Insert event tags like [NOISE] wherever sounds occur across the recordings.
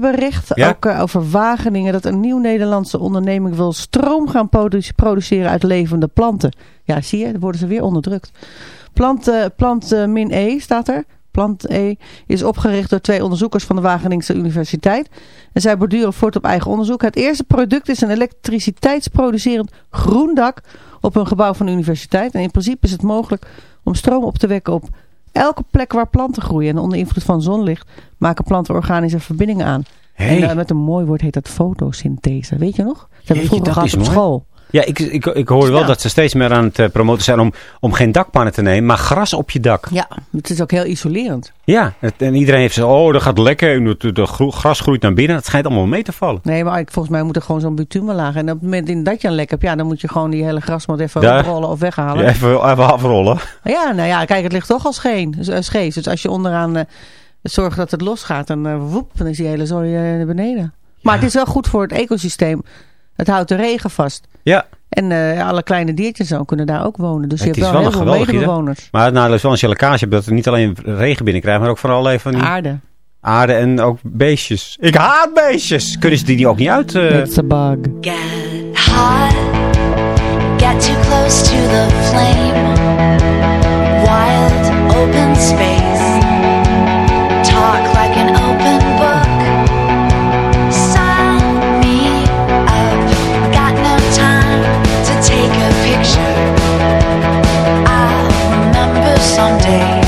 bericht, Ja? ook eh, over Wageningen, dat een nieuw Nederlandse onderneming wil stroom gaan produ- produceren uit levende planten. Ja, zie je, dan worden ze weer onderdrukt. Plant, eh, plant eh, min E staat er. Plant E is opgericht door twee onderzoekers van de Wageningse Universiteit. En zij borduren voort op eigen onderzoek. Het eerste product is een elektriciteitsproducerend groen dak op een gebouw van de universiteit. En in principe is het mogelijk om stroom op te wekken op elke plek waar planten groeien. En onder invloed van zonlicht maken planten organische verbindingen aan. Hey. En eh, met een mooi woord heet dat fotosynthese. Weet je nog? Dat hebben we vroeger gehad op mooi. school. Ja, ik, ik, ik hoorde wel Ja. dat ze steeds meer aan het eh, promoten zijn om, om geen dakpannen te nemen, maar gras op je dak. Ja, het is ook heel isolerend. Ja, het- en iedereen heeft zo, oh, dat gaat lekker, en de, de gro- gras groeit naar binnen. Het schijnt allemaal mee te vallen. Nee, maar ik- volgens mij moet er gewoon zo'n bitumenlaag. En op het moment dat je een lek hebt, ja, dan moet je gewoon die hele grasmat even Daar- oprollen of weghalen. Ja, even, even afrollen. Ja, nou ja, kijk, het ligt toch al scheen, eh, scheef. Dus als je onderaan eh, zorgt dat het losgaat, dan, eh, woep, dan is die hele zooi eh, naar beneden. Maar het is wel goed voor het ecosysteem. Het houdt de regen vast. Ja, En eh, alle kleine diertjes zo kunnen daar ook wonen. Dus je Het hebt is wel, wel heel een veel medebewoners. maar het nadeel is wel als je lekkage hebt, dat er niet alleen regen binnenkrijgt, maar ook vooral even die Aarde. aarde en ook beestjes. Ik haat beestjes! Kunnen ze die niet ook niet uit? eh, It's a bug. Get hot, get too close to the flame. Wild open space, day.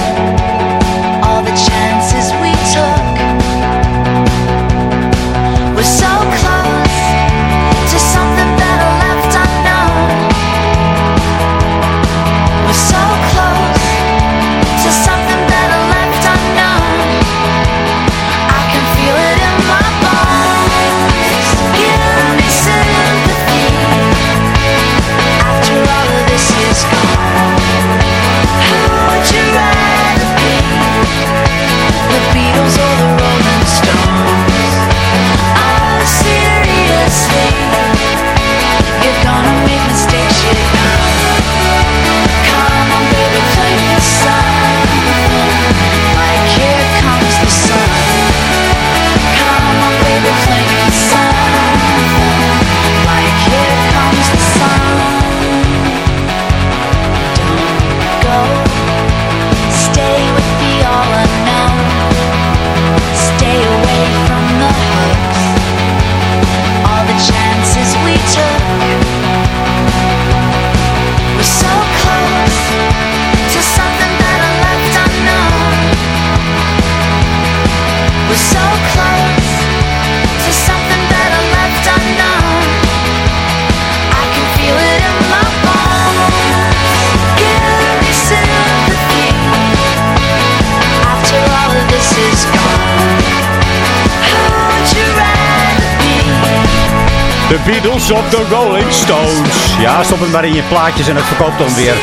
Beatles op de Rolling Stones. Ja, stop het maar in je plaatjes en het verkoopt dan weer.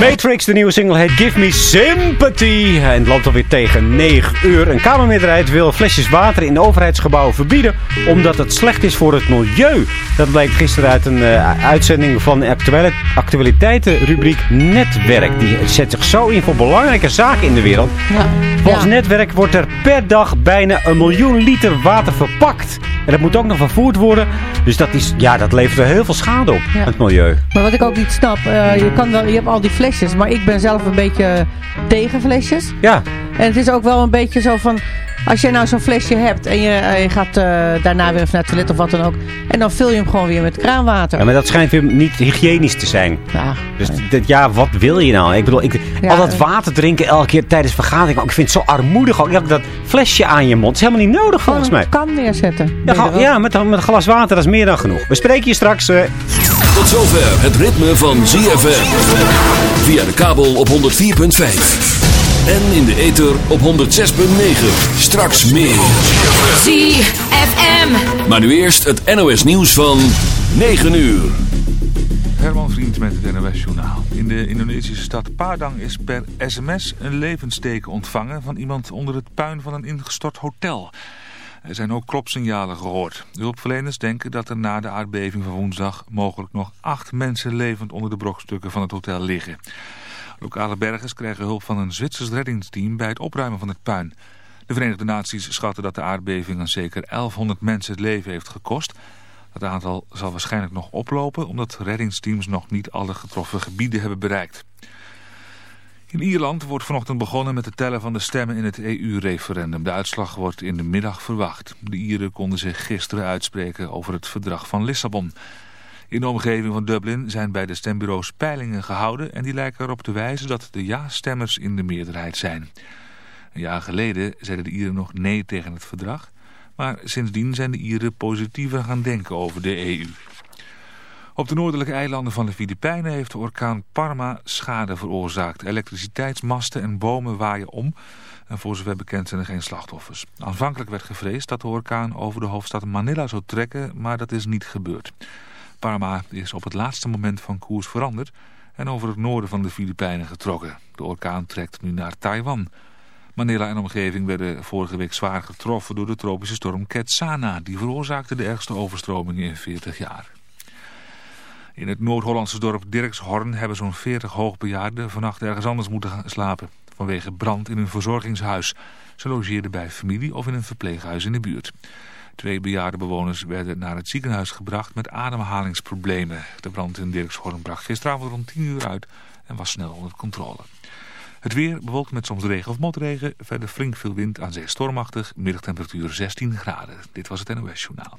Matrix, de nieuwe single, heet Give Me Sympathy. En het loopt alweer tegen 9 uur. Een Kamermeerderheid wil flesjes water in overheidsgebouwen verbieden... omdat het slecht is voor het milieu. Dat bleek gisteren uit een eh, uitzending van de actualiteitenrubriek Netwerk. Die zet zich zo in voor belangrijke zaken in de wereld. Ja. Volgens Ja. Netwerk wordt er per dag bijna een miljoen liter water verpakt. En dat moet ook nog vervoerd worden. Dus dat, is, ja, dat levert er heel veel schade op, het milieu. Maar wat ik ook niet snap, eh, je, kan wel, je hebt al die flesjes, maar ik ben zelf een beetje tegen flesjes. Ja, En het is ook wel een beetje zo van, als jij nou zo'n flesje hebt en je, eh, je gaat eh, daarna weer even naar het toilet of wat dan ook. En dan vul je hem gewoon weer met kraanwater. Ja, maar dat schijnt weer niet hygiënisch te zijn. Ja, Dus dit, ja, wat wil je nou? Ik bedoel, ik, Ja, al dat water drinken elke keer tijdens vergadering. Ik vind het zo armoedig. Ook dat, dat flesje aan je mond. is helemaal niet nodig volgens mij. kan neerzetten. Ja, ga- ja met, met een glas water, dat is meer dan genoeg. We spreken je straks. eh, Tot zover het ritme van ZFM. Via de kabel op 104.5. En in de ether op 106.9. Straks meer. ZFM. Maar nu eerst het NOS nieuws van 9 uur. Herman Vriend met het NOS Journaal. In de Indonesische stad Padang is per sms een levensteken ontvangen van iemand onder het puin van een ingestort hotel. Er zijn ook klopsignalen gehoord. Hulpverleners denken dat er na de aardbeving van woensdag mogelijk nog acht mensen levend onder de brokstukken van het hotel liggen. Lokale bergers krijgen hulp van een Zwitsers reddingsteam bij het opruimen van het puin. De Verenigde Naties schatten dat de aardbeving aan zeker 1100 mensen het leven heeft gekost. Dat aantal zal waarschijnlijk nog oplopen omdat reddingsteams nog niet alle getroffen gebieden hebben bereikt. In Ierland wordt vanochtend begonnen met het tellen van de stemmen in het EU-referendum. De uitslag wordt in de middag verwacht. De Ieren konden zich gisteren uitspreken over het verdrag van Lissabon. In de omgeving van Dublin zijn bij de stembureaus peilingen gehouden... en die lijken erop te wijzen dat de ja-stemmers in de meerderheid zijn. Een jaar geleden zeiden de Ieren nog nee tegen het verdrag... maar sindsdien zijn de Ieren positiever gaan denken over de EU. Op de noordelijke eilanden van de Filipijnen heeft de orkaan Parma schade veroorzaakt. Elektriciteitsmasten en bomen waaien om... En voor zover bekend zijn er geen slachtoffers. Aanvankelijk werd gevreesd dat de orkaan over de hoofdstad Manila zou trekken, maar dat is niet gebeurd. Parma is op het laatste moment van koers veranderd en over het noorden van de Filipijnen getrokken. De orkaan trekt nu naar Taiwan. Manila en omgeving werden vorige week zwaar getroffen door de tropische storm Ketsana. Die veroorzaakte de ergste overstromingen in 40 jaar. In het Noord-Hollandse dorp Dirkshorn hebben zo'n 40 hoogbejaarden vannacht ergens anders moeten gaan slapen. Vanwege brand in een verzorgingshuis. Ze logeerden bij familie of in een verpleeghuis in de buurt. Twee bejaarde bewoners werden naar het ziekenhuis gebracht met ademhalingsproblemen. De brand in Dirkshorn bracht gisteravond rond 10 uur uit en was snel onder controle. Het weer bewolkt met soms regen of motregen. Verder flink veel wind aan zee stormachtig. Middagtemperatuur 16 graden. Dit was het NOS Journaal.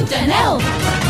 Groot.nl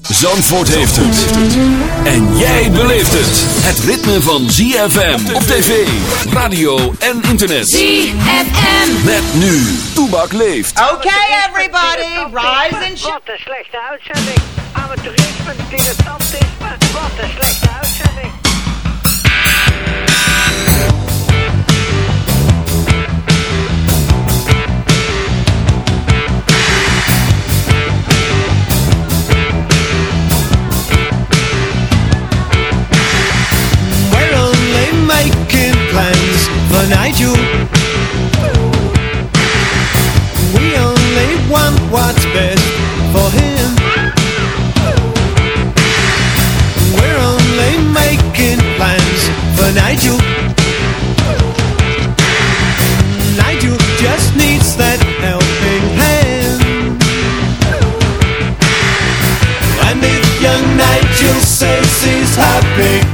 Zandvoort heeft het. En jij beleeft het. Het ritme van ZFM op tv, radio en internet. ZFM. Met nu. Toebak leeft. Okay, everybody, rise and Wat een slechte uitzending. Amateurisme, dilettantisme. Wat een slechte uitzending. Nigel. We only want what's best for him. We're only making plans for Nigel. Nigel just needs that helping hand. And if young Nigel says he's happy,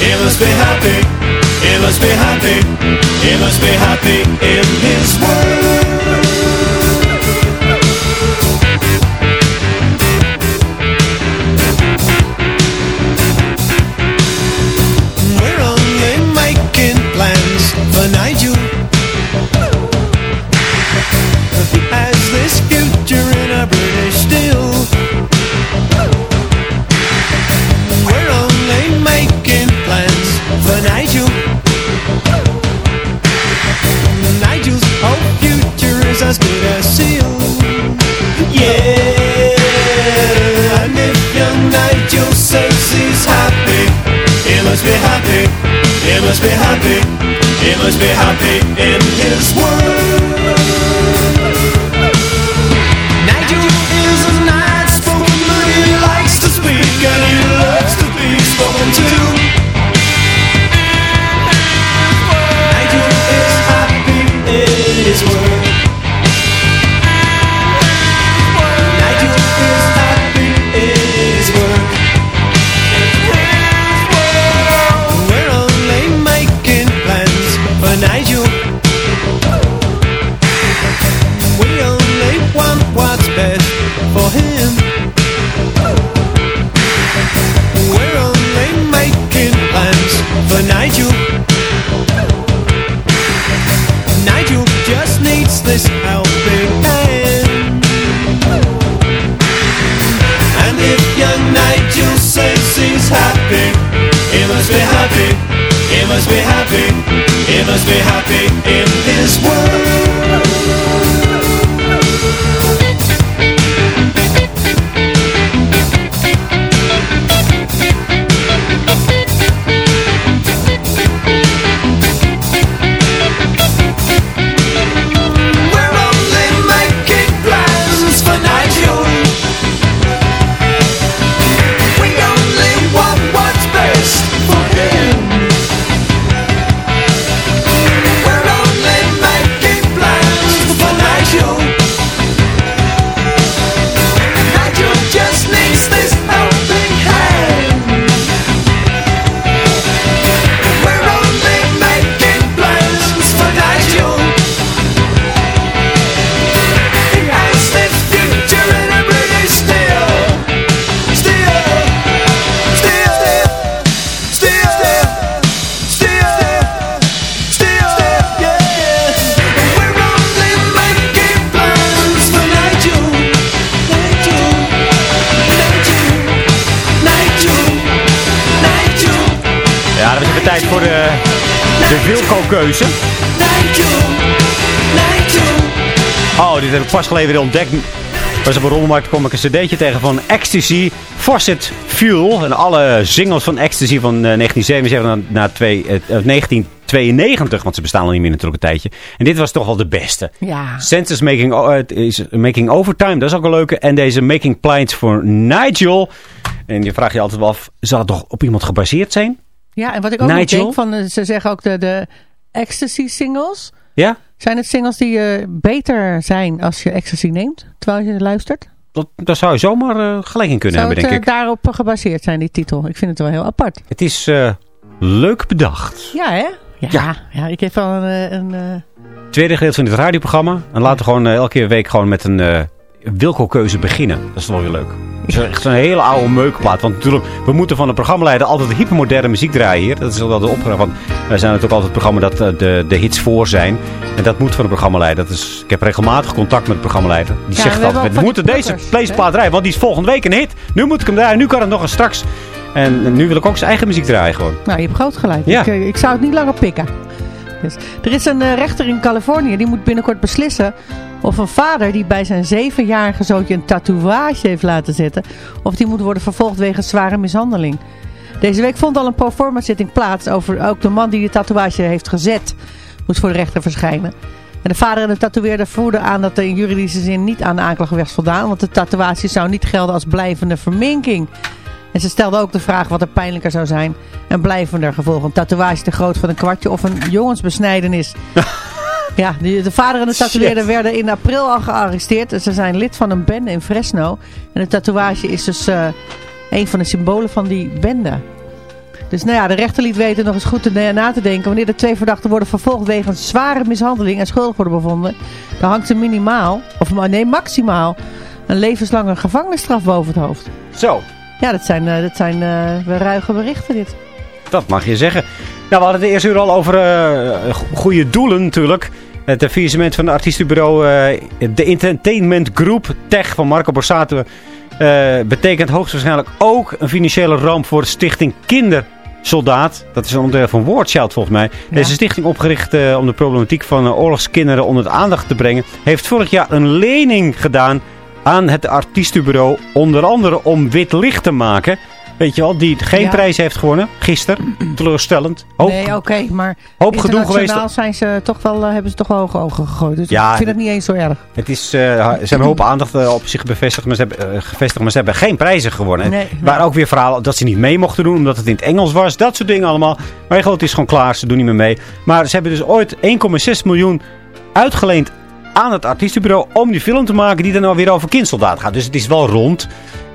he must be happy, he must be happy, he must be happy in his world. Dit heb ik pas geleden weer ontdekt. Was op een rommelmarkt kwam ik een cd'tje tegen van Ecstasy, Faucet Fuel. En alle singles van Ecstasy van eh, 1977 naar, naar twee, eh, eh, 1992. Want ze bestaan al niet meer natuurlijk een tijdje. En dit was toch wel de beste. Ja. Census Making, is making Overtime, dat is ook een leuke. En deze Making Plans voor Nigel. En je vraagt je altijd wel af, zal het toch op iemand gebaseerd zijn? Ja, en wat ik ook nog Nigel? denk, van, eh, ze zeggen ook de, de ecstasy singles. Ja? Zijn het singles die eh, beter zijn als je ecstasy neemt, terwijl je luistert? Dat, daar zou je zomaar eh, gelijk in kunnen Zou hebben, het denk eh, ik. daarop gebaseerd zijn, die titel? Ik vind het wel heel apart. Het is leuk bedacht. Ja, hè? Ja, ja. ik heb wel een... een Tweede gedeelte van dit radioprogramma. En laten we gewoon elke week gewoon met een Wilco-keuze beginnen. Dat is wel weer leuk. Het is echt zo'n hele oude meukplaat. Want natuurlijk, we moeten van de programmaleider altijd hypermoderne muziek draaien hier. Dat is wel de opdracht. Want wij zijn natuurlijk altijd het programma dat eh, de, de hits voor zijn. En dat moet van de programmaleider. Dat is, ik heb regelmatig contact met de programmaleider. Die Ja, zegt we hebben altijd, we moeten deze placeplaat draaien. Want die is volgende week een hit. Nu moet ik hem draaien. Nu kan het nog eens straks. En nu wil ik ook zijn eigen muziek draaien gewoon. nou, je hebt groot gelijk. Ja. Ik, eh, ik zou het niet langer pikken. Dus, er is een eh, rechter in Californië, die moet binnenkort beslissen of een vader die bij zijn zevenjarige zoontje een tatoeage heeft laten zetten, of die moet worden vervolgd wegens zware mishandeling. Deze week vond al een proforma zitting plaats over ook de man die de tatoeage heeft gezet, moet voor de rechter verschijnen. En de vader en de tatoeëerder voerden aan dat er in juridische zin niet aan de aanklacht werd voldaan, want de tatoeage zou niet gelden als blijvende verminking. En ze stelde ook de vraag wat er pijnlijker zou zijn. Een blijvender gevolg. Een tatoeage te groot van een kwartje of een jongensbesnijdenis. [LAUGHS] ja, de, de vader en de tatoeëerder werden in april al gearresteerd. Ze zijn lid van een bende in Fresno. En de tatoeage is dus eh, een van de symbolen van die bende. Dus nou ja, de rechter liet weten nog eens goed te, na te denken. Wanneer de twee verdachten worden vervolgd wegens zware mishandeling en schuldig worden bevonden. Dan hangt ze minimaal, of nee maximaal, een levenslange gevangenisstraf boven het hoofd. Zo, Ja, dat zijn, eh, dat zijn eh, we ruige berichten dit. dat mag je zeggen. Nou, we hadden het de eerste uur al over go- goede doelen natuurlijk. Het faillissement van het artiestenbureau eh, de Entertainment Group Tech van Marco Borsato... eh, betekent hoogstwaarschijnlijk ook een financiële ramp voor de stichting Kindersoldaat. Dat is een onderdeel van Wordchild volgens mij. Deze stichting opgericht om de problematiek van oorlogskinderen onder de aandacht te brengen... heeft vorig jaar een lening gedaan aan het artiestenbureau. Onder andere om wit licht te maken... weet je wel, die geen Ja. prijs heeft gewonnen. Gisteren, teleurstellend. Hoop, nee, oké, maar hoop gedoe internationaal geweest. zijn ze toch wel, eh, hebben ze toch wel hoge ogen gegooid. Dus Ja, ik vind het niet eens zo erg. Het is, eh, ze hebben een hoop aandacht eh, op zich bevestigd, maar ze hebben, gevestigd, maar ze hebben geen prijzen gewonnen. En Nee, er waren ook weer verhalen dat ze niet mee mochten doen, omdat het in het Engels was. Dat soort dingen allemaal. Maar goed, het is gewoon klaar, ze doen niet meer mee. Maar ze hebben dus ooit 1,6 miljoen uitgeleend aan het artiestenbureau om die film te maken die dan alweer over kindsoldaat gaat. Dus het is wel rond.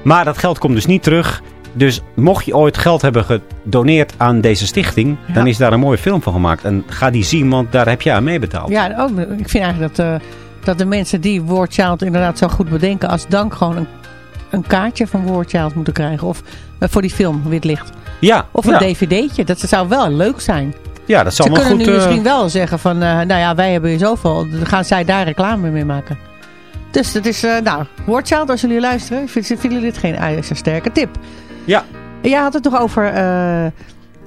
Maar dat geld komt dus niet terug. Dus mocht je ooit geld hebben gedoneerd aan deze stichting, Ja. dan is daar een mooie film van gemaakt. En ga die zien, want daar heb je aan meebetaald. Ja, ook, ik vind eigenlijk dat, eh, dat de mensen die War Child inderdaad zo goed bedenken... als dank gewoon een, een kaartje van War Child moeten krijgen. Of eh, voor die film, Wit Licht. Ja, Of een ja. dvd'tje. Dat zou wel leuk zijn. Ja, dat Ze zal wel kunnen goed... nu eh, misschien wel zeggen van... nou ja, wij hebben hier zoveel. Dan gaan zij daar reclame mee maken. Dus dat is... nou, War Child, als jullie luisteren... vinden jullie dit geen sterke tip. Ja. Jij had het nog over eh,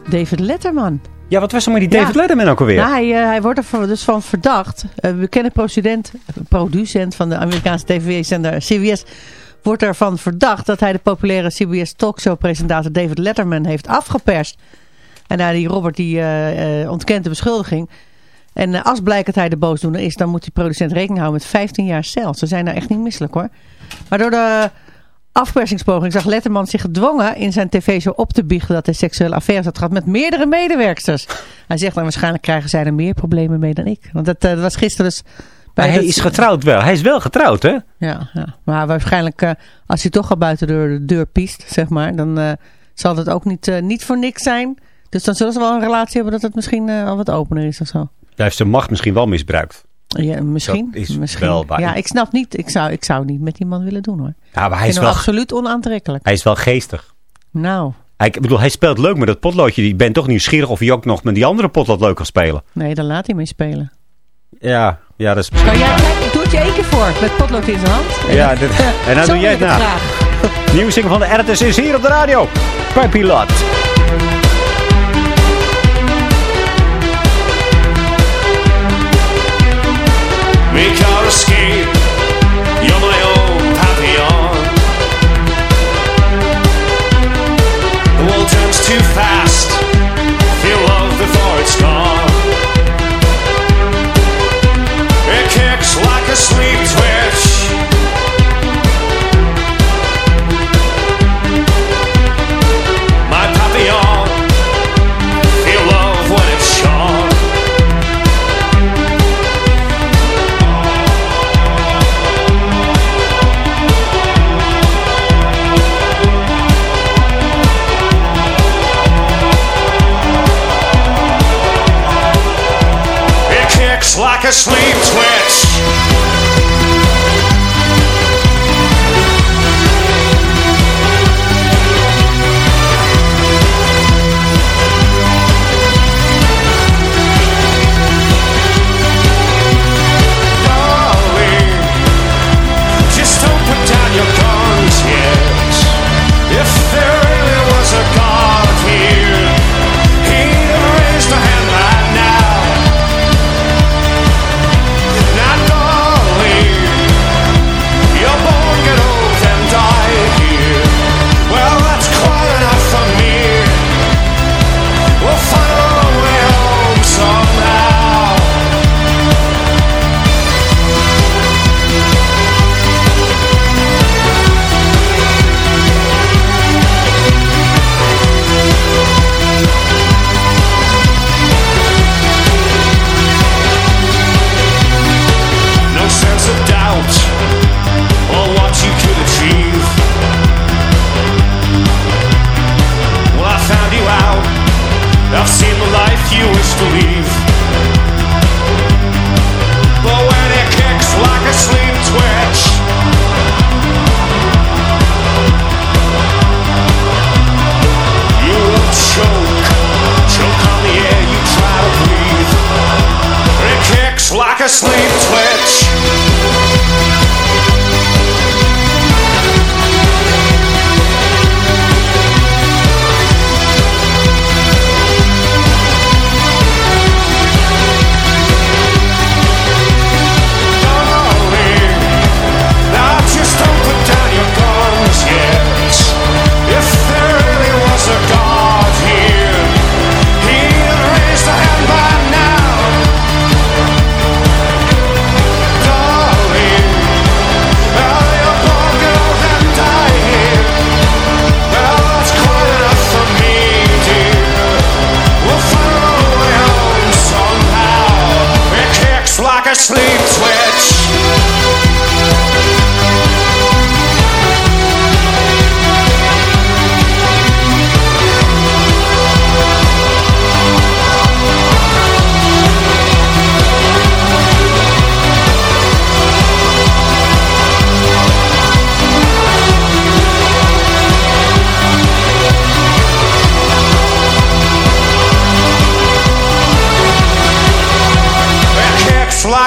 David Letterman. Ja, wat was er met die Ja. David Letterman ook alweer? Nou, hij, eh, hij wordt er van- dus van verdacht. Een bekende producent, producent van de Amerikaanse tv-zender CBS... wordt ervan verdacht dat hij de populaire CBS talkshow-presentator David Letterman heeft afgeperst. En nou, die Robert die, eh, eh, ontkent de beschuldiging. En eh, als blijkt dat hij de boosdoener is, dan moet die producent rekening houden met 15 jaar cel. Ze zijn nou echt niet misselijk hoor. Maar door de afpersingspoging zag Letterman zich gedwongen in zijn tv-show op te biechten dat hij seksuele affaires had gehad met meerdere medewerksters. Hij zegt dan waarschijnlijk krijgen zij er meer problemen mee dan ik. Want dat, eh, dat was gisteren dus... Bij hij dat- is getrouwd wel. Hij is wel getrouwd, hè? Ja, ja. maar waarschijnlijk eh, als hij toch al buiten de deur piest, zeg maar, dan eh, zal het ook niet, niet voor niks zijn. Dus dan zullen ze wel een relatie hebben dat het misschien al wat opener is of zo. Hij heeft zijn macht misschien wel misbruikt. Ja, misschien. Dat is misschien. wel waar. Ja, ik snap niet. Ik zou, ik zou niet met die man willen doen hoor. Ja, maar hij Ik is, wel, absoluut onaantrekkelijk. hij is wel geestig. Nou, Hij, ik bedoel, hij speelt leuk met dat potloodje. Je bent toch nieuwsgierig of hij ook nog met die andere potlood leuk kan spelen. nee, dan laat hij mee spelen. Ja, ja dat is misschien... Kan jij, ik doe het je één keer voor. Met potlood in zijn hand. Ja, dit- [LAUGHS] en dan doe jij het ik na. Nieuwe single van de RTS is hier op de radio. Bij Pilat. Make our escape. You're my own papillon. The world turns too fast. Feel love before it's gone. It kicks like a sleep twitch. Like sleep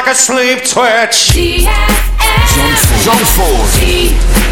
like a sleep twitch. Zandvoort.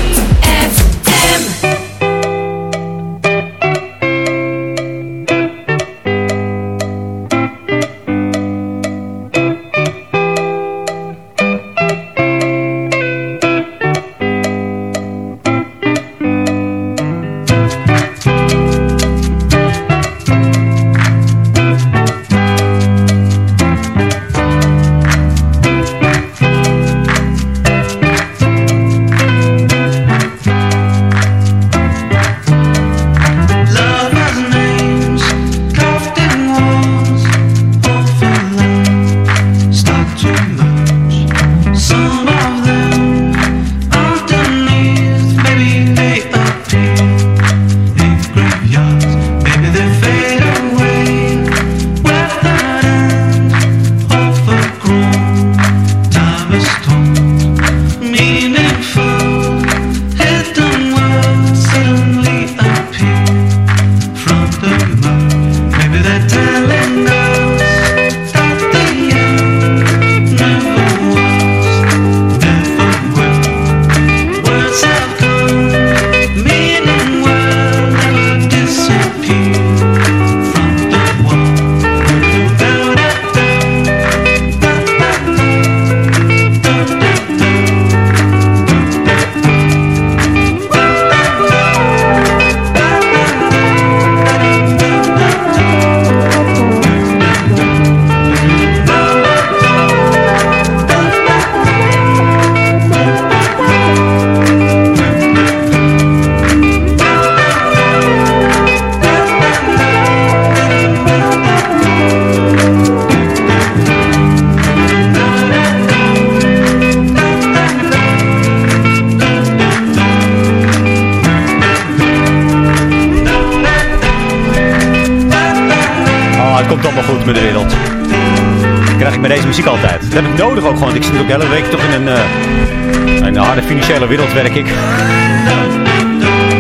Heb ik nodig ook gewoon. Ik zit ook de hele week toch in een, eh, een harde financiële wereld werk ik.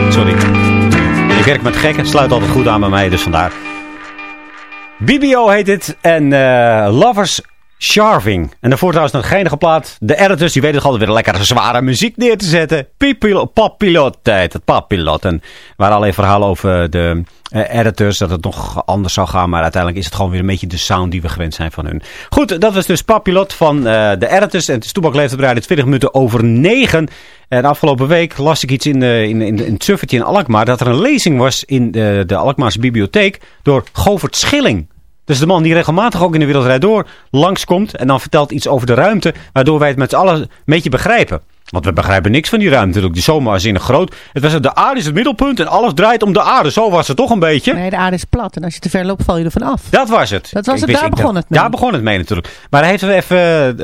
Sorry. Ik werk met gekken. Sluit altijd goed aan bij mij, dus vandaar. BBO heet het. En eh, Lovers Sharving. En daarvoor trouwens een geinige plaat. De editors, die weten toch altijd weer lekkere zware muziek neer te zetten. Papilot tijd. Het papilot. En waren allerlei verhalen over de eh, editors. Dat het nog anders zou gaan. Maar uiteindelijk is het gewoon weer een beetje de sound die we gewend zijn van hun. Goed, dat was dus papilot van eh, de editors. En het is Toebak leeft op rijden 20 minuten over 9. En afgelopen week las ik iets in, de, in, in, in het suffertje in Alkmaar. Dat er een lezing was in de, de Alkmaarse bibliotheek. Door Govert Schilling. Dus de man die regelmatig ook in de wereldrijd door langskomt en dan vertelt iets over de ruimte, waardoor wij het met z'n allen een beetje begrijpen. Want we begrijpen niks van die ruimte natuurlijk. Die is zomaar waanzinnig groot. Het was, de aarde is het middelpunt en alles draait om de aarde. Zo was het toch een beetje. Nee, de aarde is plat en als je te ver loopt val je er vanaf. Dat was het. Dat was Ik het, wist- daar begon het mee. Daar begon het mee natuurlijk. Maar hij heeft er even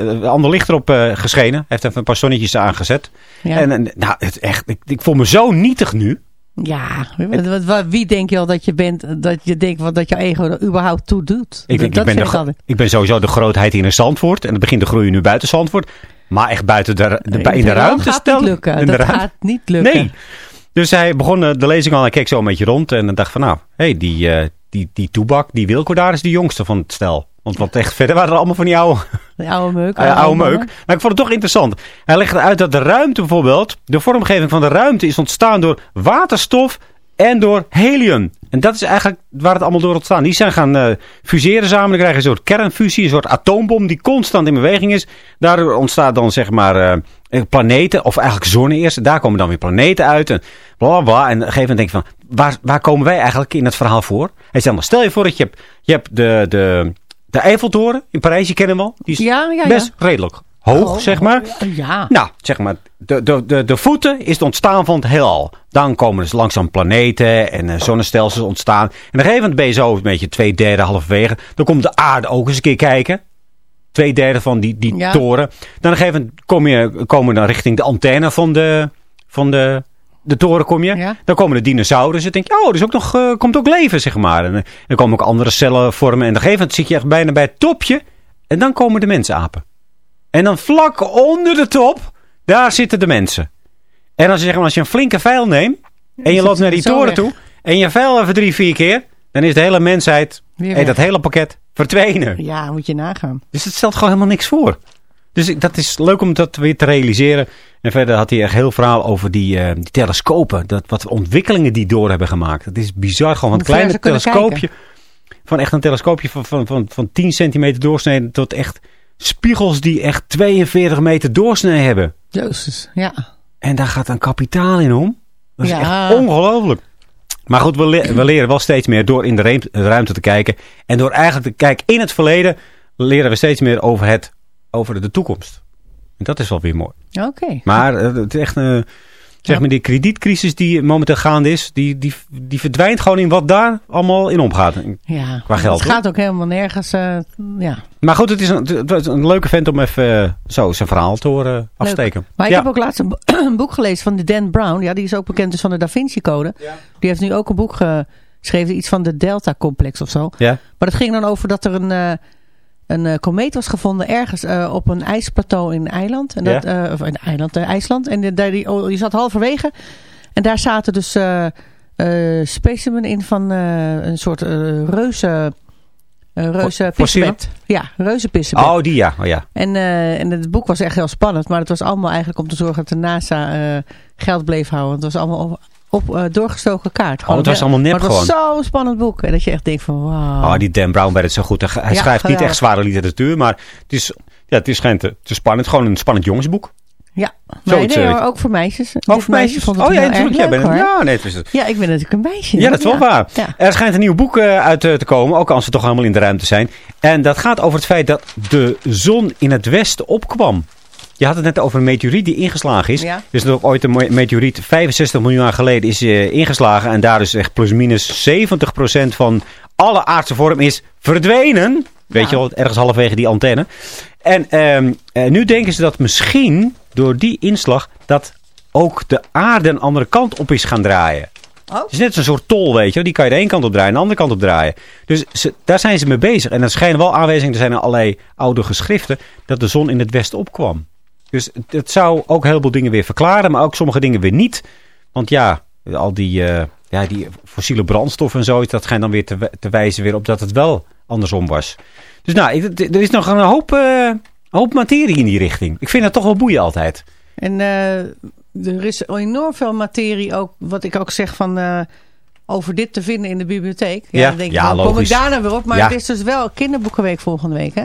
een ander licht erop eh, geschenen. Hij heeft even een paar zonnetjes aangezet. Ja. En, en nou, het echt, ik, ik voel me zo nietig nu. Ja, wat- wat- wat- wie denk je al dat je bent, dat je denkt wat dat jouw ego er überhaupt toe doet? Ik, denk, dat ik, ben de, ik ben sowieso de grootheid hier in Zandvoort. En het begint te groeien nu buiten Zandvoort. Maar echt buiten de, de, in de Dat ruimte gaat niet lukken. In Dat gaat niet lukken. Nee. Dus hij begon eh, de lezing al. Hij keek zo een beetje rond. En dan dacht van nou, hey, die, eh, die, die toebak, die Wilco daar is de jongste van het stel. Want wat echt verder waren er allemaal van die oude, De oude meuk. eh, oude meuk. Maar ik vond het toch interessant. Hij legde uit dat de ruimte bijvoorbeeld, de vormgeving van de ruimte is ontstaan door waterstof en door helium. En dat is eigenlijk waar het allemaal door ontstaan. Die zijn gaan eh, fuseren samen. Dan krijg je een soort kernfusie, een soort atoombom die constant in beweging is. Daardoor ontstaat dan zeg maar eh, planeten, of eigenlijk zonnen eerst. Daar komen dan weer planeten uit. En bla bla. En op een gegeven moment denk je van, waar, waar komen wij eigenlijk in het verhaal voor? Hij zegt dan, stel je voor dat je hebt, je hebt de, de, de Eiffeltoren in Parijs, je kent hem wel. Die is Ja, ja, ja. best redelijk hoog, Oh, zeg maar. Ja. Nou, zeg maar, de, de, de, de voeten is het ontstaan van het heelal. Dan komen dus langzaam planeten en eh, zonnestelsels ontstaan. En op een gegeven moment ben je zo een beetje twee derde halverwege. Dan komt de aarde ook eens een keer kijken. twee derde van die, die Ja. toren. Dan op een gegeven moment kom je, komen we dan richting de antenne van de, van de, de toren kom je. Dan komen de dinosaurussen. Dan denk je, oh, er is ook nog, eh, komt ook leven, zeg maar. En, eh, dan komen ook andere cellen vormen. En op een gegeven moment zit je echt bijna bij het topje. En dan komen de mensapen. En dan vlak onder de top, daar zitten de mensen. En als je, zeg maar, als je een flinke vijl neemt en je loopt naar die toren weg. toe en je vijl even drie, vier keer, dan is de hele mensheid, hey, dat hele pakket, verdwenen. Ja, moet je nagaan. Dus het stelt gewoon helemaal niks voor. Dus dat is leuk om dat weer te realiseren. En verder had hij echt heel verhaal over die, eh, die telescopen. Dat, wat ontwikkelingen die door hebben gemaakt. Dat is bizar. Gewoon een kleine telescoopje. Van echt een telescoopje van, van, van, van 10 centimeter doorsnee. Tot echt spiegels die echt 42 meter doorsnee hebben. Jezus, ja. En daar gaat een kapitaal in om. Dat is Ja. echt ongelooflijk. Maar goed, we, le- we leren wel steeds meer door in de ruimte te kijken. En door eigenlijk te kijken in het verleden, leren we steeds meer over, het, over de toekomst. En dat is wel weer mooi. Oké. Maar eh, het is echt, eh, zeg maar, die kredietcrisis die momenteel gaande is, die, die, die verdwijnt gewoon in wat daar allemaal in omgaat. Ja, Qua geld. Het hoor. gaat ook helemaal nergens. eh, ja. Maar goed, het is een, het een leuke vent om even zo zijn verhaal te horen afsteken. Maar ik Ja. heb ook laatst een, bo- [CLEARS THROAT] een boek gelezen van die Dan Brown. Ja, die is ook bekend dus van de Da Vinci Code. Die heeft nu ook een boek geschreven, iets van de Delta Complex of zo. Ja. Maar het ging dan over dat er een, een eh, komeet was gevonden ergens eh, op een ijsplateau in eiland. En dat, eh, of in eiland, IJsland. En de, daar die, oh, die zat halverwege. En daar zaten dus specimen in van een soort reuze, uh, reuze. Ja, reuze pissebed. Oh, die ja. Oh, ja. En, en het boek was echt heel spannend. Maar het was allemaal eigenlijk om te zorgen dat de NASA geld bleef houden. Het was allemaal op, eh, doorgestoken kaart. Oh, het was allemaal nep maar het was gewoon. zo'n spannend boek. En dat je echt denkt van wauw. Oh, die Dan Brown weet het zo goed. Hij, Ja, schrijft niet echt zware literatuur, maar het is, ja, het is schijnt te, te spannend. Gewoon een spannend jongensboek. Ja, Zo, nee, eh, ook voor meisjes. Ook voor meisjes? vond het Oh ja, natuurlijk. Jij bent, ja, nee, het is. Ja, ik ben natuurlijk een meisje. Ja, dat is wel waar. Ja. Er schijnt een nieuw boek eh, uit te komen, ook als we toch helemaal in de ruimte zijn. En dat gaat over het feit dat de zon in het westen opkwam. Je had het net over een meteoriet die ingeslagen is. Ja. Er is nog ooit een me- meteoriet 65 miljoen jaar geleden is eh, ingeslagen. En daar is echt plus minus 70% van alle aardse vorm is verdwenen. Weet je wel, ergens halverwege die antenne. En ehm, eh, nu denken ze dat misschien door die inslag dat ook de aarde een andere kant op is gaan draaien. Oh. Het is net zo'n soort tol, weet je. Die kan je de ene kant op draaien en de andere kant op draaien. Dus ze, daar zijn ze mee bezig. En er schijnen wel aanwijzingen, er zijn allerlei oude geschriften, dat de zon in het westen opkwam. Dus het, zou ook heel veel dingen weer verklaren, maar ook sommige dingen weer niet. Want ja, al die, eh, ja, die fossiele brandstoffen en zo, dat schijnt dan weer te, wij- te wijzen weer op dat het wel andersom was. Dus nou, ik- er is nog een hoop, eh, hoop materie in die richting. Ik vind het toch wel boeiend altijd. En eh, er is enorm veel materie ook, wat ik ook zeg van... over dit te vinden in de bibliotheek. Ja, Ja, dan denk ik, dan kom ik logisch. daar nou weer op. Maar Ja. het is dus wel kinderboekenweek volgende week, hè?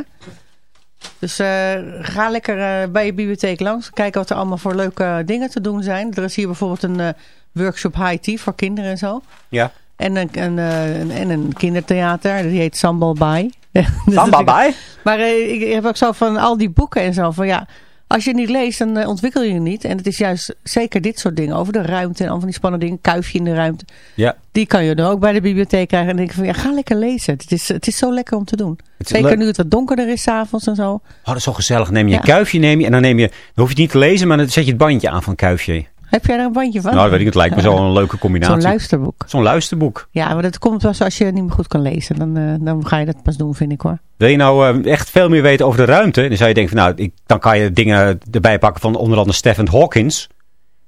Dus eh, ga lekker eh, bij je bibliotheek langs. Kijken wat er allemaal voor leuke dingen te doen zijn. Er is hier bijvoorbeeld een eh, workshop high tea voor kinderen en zo. Ja. En een, een, een, en een kindertheater, die heet Sambal Bai. [LAUGHS] Dus Sambal Bai? Maar ik heb ook zo van al die boeken en zo van ja... Als je niet leest, dan eh, ontwikkel je je niet. En het is juist zeker dit soort dingen over de ruimte en al van die spannende dingen. Kuifje in de ruimte. Ja. Die kan je dan ook bij de bibliotheek krijgen. En denk ik van ja, ga lekker lezen. Het is, het is zo lekker om te doen. Zeker nu het wat donkerder is s'avonds en zo. Oh, dat is zo gezellig. Neem je een kuifje neem je, en dan, neem je, dan hoef je het niet te lezen, maar dan zet je het bandje aan van kuifje. Heb jij daar een bandje van? Nou, dat weet ik. Het lijkt me zo [LAUGHS] een leuke combinatie. Zo'n luisterboek. Zo'n luisterboek. Ja, maar dat komt pas als je niet meer goed kan lezen. Dan, eh, dan ga je dat pas doen, vind ik hoor. Wil je nou eh, echt veel meer weten over de ruimte? Dan zou je denken van, nou, ik, dan kan je dingen erbij pakken van onder andere Stephen Hawkins.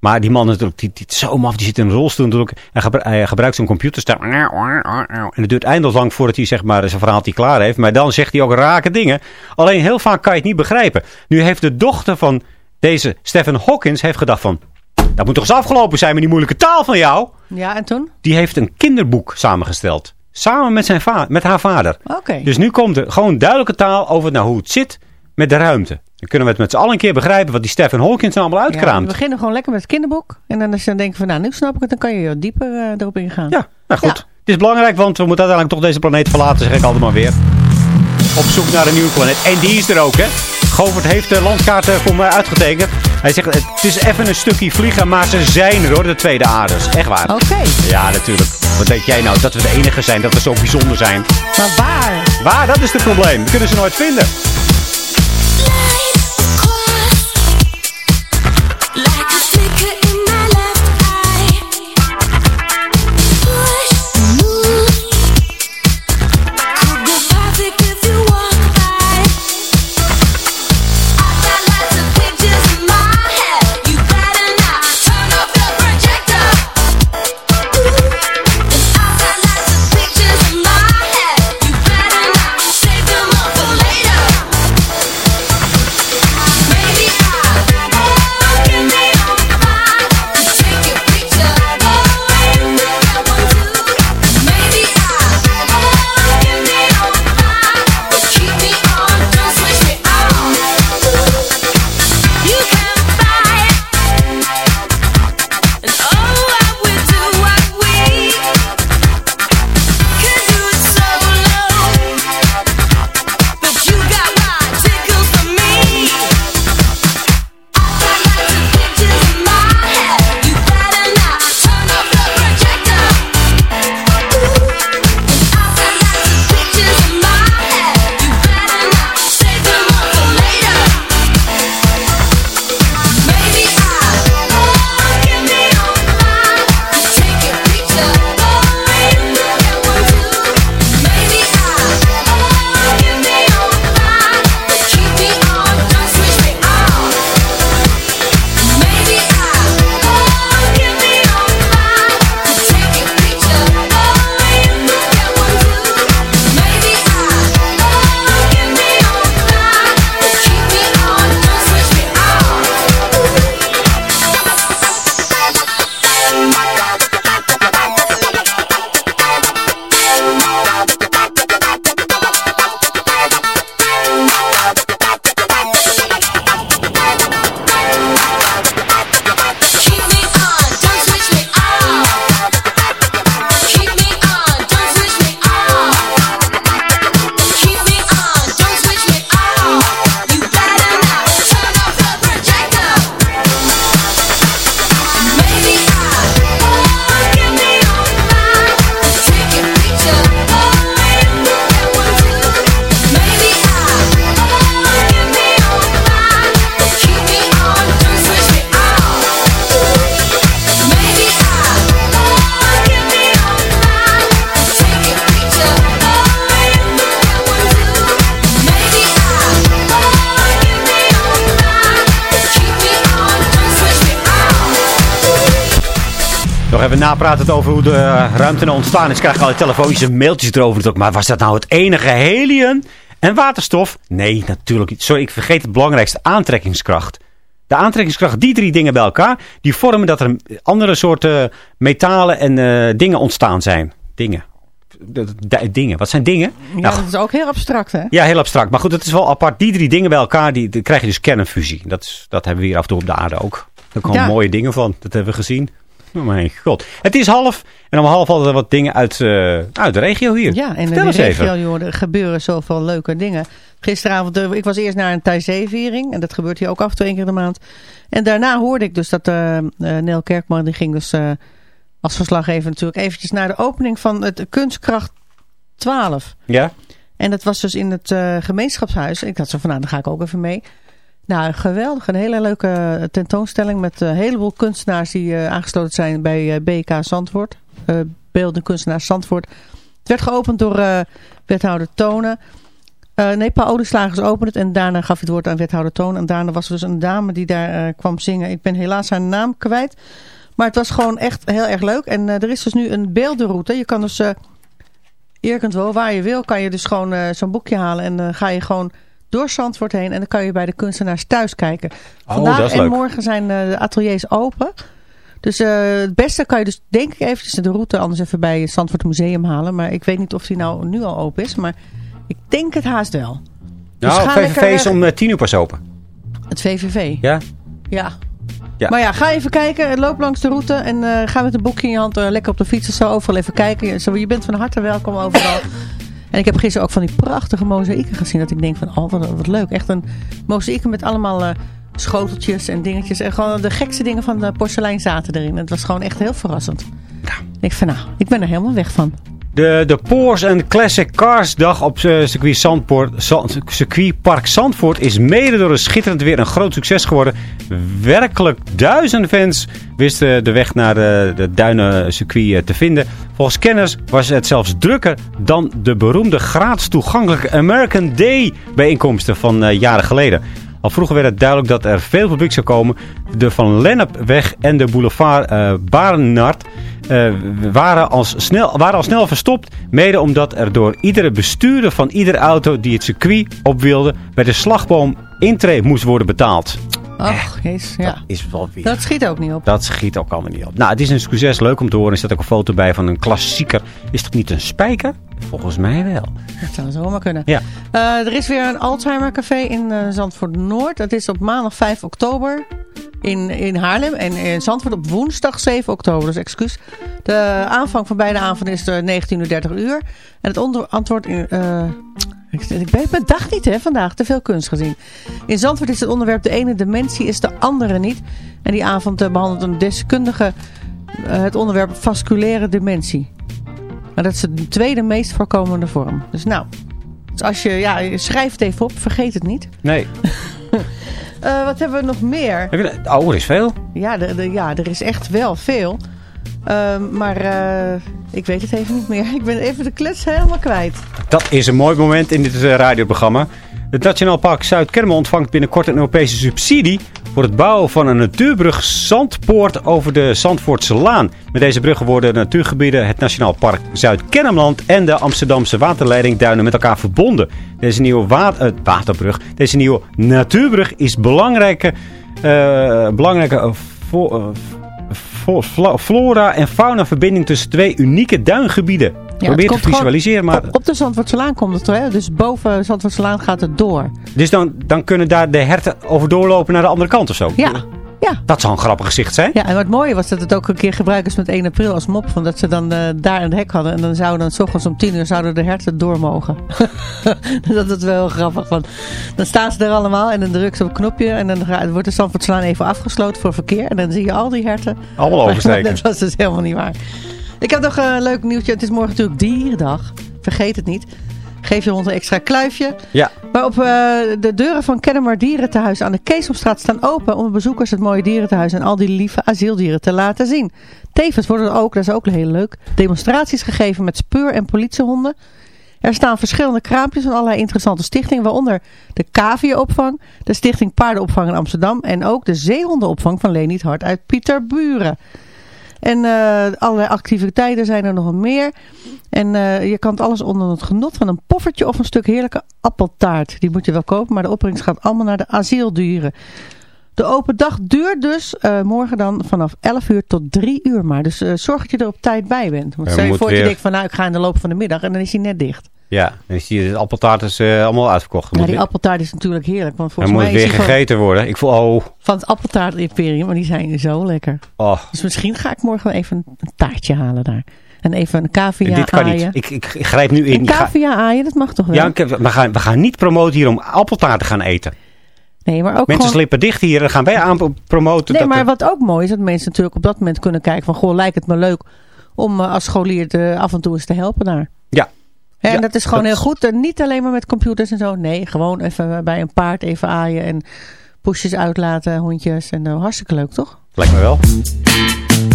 Maar die man is natuurlijk, die, die zo maf, die zit in een rolstoel natuurlijk. En gebru- hij gebruikt zo'n computerstem. En het duurt eindeloos lang voordat hij zeg maar, zijn verhaaltje klaar heeft. Maar dan zegt hij ook rake dingen. Alleen heel vaak kan je het niet begrijpen. Nu heeft de dochter van deze Stephen Hawkins heeft gedacht van... Dat moet toch eens afgelopen zijn met die moeilijke taal van jou? Ja, en toen? Die heeft een kinderboek samengesteld. Samen met, zijn va met haar vader. Oké. Dus nu komt er gewoon duidelijke taal over nou, hoe het zit met de ruimte. Dan kunnen we het met z'n allen een keer begrijpen wat die Stephen Hawkins nou allemaal Ja, we uitkraamt. beginnen gewoon lekker met het kinderboek. En dan als je dan denkt van nou, nu snap ik het. Dan kan je wat dieper eh, erop ingaan. Ja, nou goed. Het is belangrijk, want we moeten uiteindelijk toch deze planeet verlaten, zeg ik altijd maar weer. Op zoek naar een nieuwe planeet. En die is er ook, hè. Govert heeft de landkaarten voor mij uitgetekend. Hij zegt, het is even een stukje vliegen, maar ze zijn er hoor, de tweede aarders. Echt waar. Oké. Ja, natuurlijk. Wat denk jij nou? Dat we de enige zijn, dat we zo bijzonder zijn. Maar waar? Waar? Dat is het probleem. We kunnen ze nooit vinden. Even napraten over hoe de eh, ruimte nou ontstaan is. Krijg allerlei telefoontjes en mailtjes erover. Maar was dat nou het enige helium en waterstof? Nee, natuurlijk niet. Sorry, ik vergeet het belangrijkste. Aantrekkingskracht. De aantrekkingskracht, die drie dingen bij elkaar, die vormen dat er andere soorten metalen en eh, dingen ontstaan zijn. Dingen. De- de- dingen. Wat zijn dingen? Ja, Nou, dat is ook heel abstract, hè? ja, heel abstract. Maar goed, het is wel apart. Die drie dingen bij elkaar, die, krijg je dus kernfusie. Dat, is, dat hebben we hier af en toe op de aarde ook. Daar komen Ja. mooie dingen van. Dat hebben we gezien. Oh mijn god. Het is half. En om half hadden we wat dingen uit, eh, uit de regio hier. Ja, en in de regio joh, er gebeuren zoveel leuke dingen. Gisteravond, eh, ik was eerst naar een Taizé-viering. En dat gebeurt hier ook af en toe één keer in de maand. En daarna hoorde ik dus dat eh eh, Nel Kerkman, die ging dus als verslaggever natuurlijk eventjes naar de opening van het Kunstkracht 12. Ja? En dat was dus in het gemeenschapshuis. Ik dacht zo van, nou, dan ga ik ook even mee. Nou, geweldig. Een hele leuke tentoonstelling met een heleboel kunstenaars die eh, aangesloten zijn bij eh, BK Zandvoort. Eh beeldende kunstenaars Zandvoort. Het werd geopend door eh, wethouder Tonen. Eh nee, Paul Olieslagers opende het en daarna gaf hij het woord aan wethouder Tonen. En daarna was er dus een dame die daar eh, kwam zingen. Ik ben helaas haar naam kwijt. Maar het was gewoon echt heel erg leuk. En eh, er is dus nu een beeldenroute. Je kan dus... eh Irgendwo, waar je wil, kan je dus gewoon eh, zo'n boekje halen. En dan ga je gewoon door Zandvoort heen. En dan kan je bij de kunstenaars thuis kijken. Oh, Vandaag en leuk. morgen zijn eh, de ateliers open. Dus eh, het beste kan je dus denk ik eventjes de route anders even bij het Zandvoort Museum halen. Maar ik weet niet of die nou nu al open is. Maar ik denk het haast wel. Dus Nou, ga VVV is om eh, tien uur pas open. Het VVV. Ja? Ja. Ja. Maar ja, ga even kijken. Loop langs de route. En ga met een boekje in je hand. lekker op de fiets of zo. Overal even kijken. Zo, je bent van harte welkom overal. [LAUGHS] en ik heb gisteren ook van die prachtige mozaïeken gezien. Dat ik denk van, oh wat, wat leuk. Echt een mozaïeken met allemaal eh, schoteltjes en dingetjes. En gewoon de gekste dingen van de porselein zaten erin. Het was gewoon echt heel verrassend. Ik denk van, nou, ik ben er helemaal weg van. De, de Porsche and Classic Cars dag op eh, circuit, Zandpoort, Zand, circuitpark Zandvoort is mede door een schitterend weer een groot succes geworden. Werkelijk duizenden fans wisten de weg naar de, de duinencircuit eh, te vinden. Volgens kenners was het zelfs drukker dan de beroemde gratis toegankelijke American Day bijeenkomsten van eh, jaren geleden. Al vroeger werd het duidelijk dat er veel publiek zou komen. De Van Lennepweg en de boulevard eh Barnard eh, waren, al snel, waren al snel verstopt. Mede omdat er door iedere bestuurder van iedere auto die het circuit op wilde... bij de slagboom intree moest worden betaald. Ach, jezus, ja. Is wel weer. Dat schiet ook niet op. Dat schiet ook allemaal niet op. Nou, het is een succes. Leuk om te horen. Er staat ook een foto bij van een klassieker. Is dat niet een spijker? Volgens mij wel. Dat zou zomaar kunnen. Ja. Eh, er is weer een Alzheimer café in eh, Zandvoort Noord. Dat is op maandag 5 oktober in, in Haarlem. En in Zandvoort op woensdag 7 oktober. Dus excuus. De aanvang van beide avonden is uh, 19.30 uur. En het antwoord in... eh, ik, ik weet mijn dag niet hè, vandaag. Te veel kunst gezien. In Zandvoort is het onderwerp de ene dementie is de andere niet. En die avond eh, behandelt een deskundige eh, het onderwerp vasculaire dementie. Maar dat is de tweede meest voorkomende vorm. Dus nou, dus als je, ja, schrijf het even op, vergeet het niet. Nee. [LAUGHS] Eh, wat hebben we nog meer? Heb je? Oh, er is veel. Ja, de, de- ja er is echt wel veel. Ehm, maar eh, ik weet het even niet meer. [LAUGHS] Ik ben even de klets helemaal kwijt. Dat is een mooi moment in dit eh, radioprogramma. Het Nationaal Park Zuid-Kermen ontvangt binnenkort een Europese subsidie... voor het bouwen van een natuurbrug Zandpoort over de Zandvoortse Laan. Met deze bruggen worden de natuurgebieden, het Nationaal Park Zuid-Kennemerland... en de Amsterdamse waterleiding Duinen met elkaar verbonden. Deze nieuwe eh, waterbrug, deze nieuwe natuurbrug is belangrijke... belangrijke eh, flora- en fauna-verbinding tussen twee unieke duingebieden. Ja, Probeer te visualiseren, maar... Op, op de Zandvoortselaan komt het, hè? Dus boven Zandvoortselaan gaat het door. Dus dan, dan kunnen daar de herten over doorlopen naar de andere kant of zo? Ja, ja. Dat zou een grappig gezicht zijn. Ja, en wat mooie was dat het ook een keer gebruikt is met 1 april als mop. Van dat ze dan eh, daar een hek hadden. En dan zouden dan s ochtends om 10 uur zouden de herten door mogen. [LAUGHS] dat is wel heel grappig. Want dan staan ze er allemaal en dan drukken ze op een knopje. En dan wordt de Zandvoortslaan even afgesloten voor verkeer. En dan zie je al die herten. Allemaal [LAUGHS] oversteken. dat was dus helemaal niet waar. Ik heb nog een leuk nieuwtje. Het is morgen natuurlijk dierendag. Vergeet het niet. Geef je hond een extra kluifje. Ja. Maar op eh, de deuren van Kennemer Dierentehuis aan de Keesomstraat staan open om bezoekers het mooie dierentehuis en al die lieve asieldieren te laten zien. Tevens worden er ook, dat is ook heel leuk, demonstraties gegeven met speur- en politiehonden. Er staan verschillende kraampjes van allerlei interessante stichtingen, waaronder de Cavia-opvang, de Stichting Paardenopvang in Amsterdam en ook de Zeehondenopvang van Leni het Hart uit Pieterburen. En eh, allerlei activiteiten zijn er nog wel meer. En eh, je kan het alles onder het genot van een poffertje of een stuk heerlijke appeltaart. Die moet je wel kopen, maar de opbrengst gaat allemaal naar de asielduren. De open dag duurt dus eh, morgen dan vanaf 11 uur tot 3 uur maar. Dus zorg dat je er op tijd bij bent. Want stel je voor dat je denkt van nou ik ga in de loop van de middag en dan is hij net dicht. Ja, dan zie je de appeltaart is eh, allemaal uitverkocht. Ja, Moet die appeltaart is natuurlijk heerlijk. Want volgens moet mij is weer gegeten worden. Ik voel, oh, van het appeltaart-imperium. Maar die zijn zo lekker. oh. Dus misschien ga ik morgen wel even een, taartje halen daar. En even een cavia dit kan niet. aaien. Ik, ik, ik grijp nu in. Een cavia aaien, dat mag toch wel? ja, we, gaan, we gaan niet promoten hier om appeltaart te gaan eten. nee, maar ook Mensen gewoon... slippen dicht hier. Dan gaan wij aan promoten. Nee, dat maar wat ook mooi is, dat mensen natuurlijk op dat moment kunnen kijken van... Goh, lijkt het me leuk om eh, als scholier te, af en toe eens te helpen daar. Ja. En dat is gewoon dat- heel goed. En niet alleen maar met computers en zo. Nee, gewoon even bij een paard even aaien en poesjes uitlaten, hondjes. En uh, hartstikke leuk, toch? Lijkt me wel.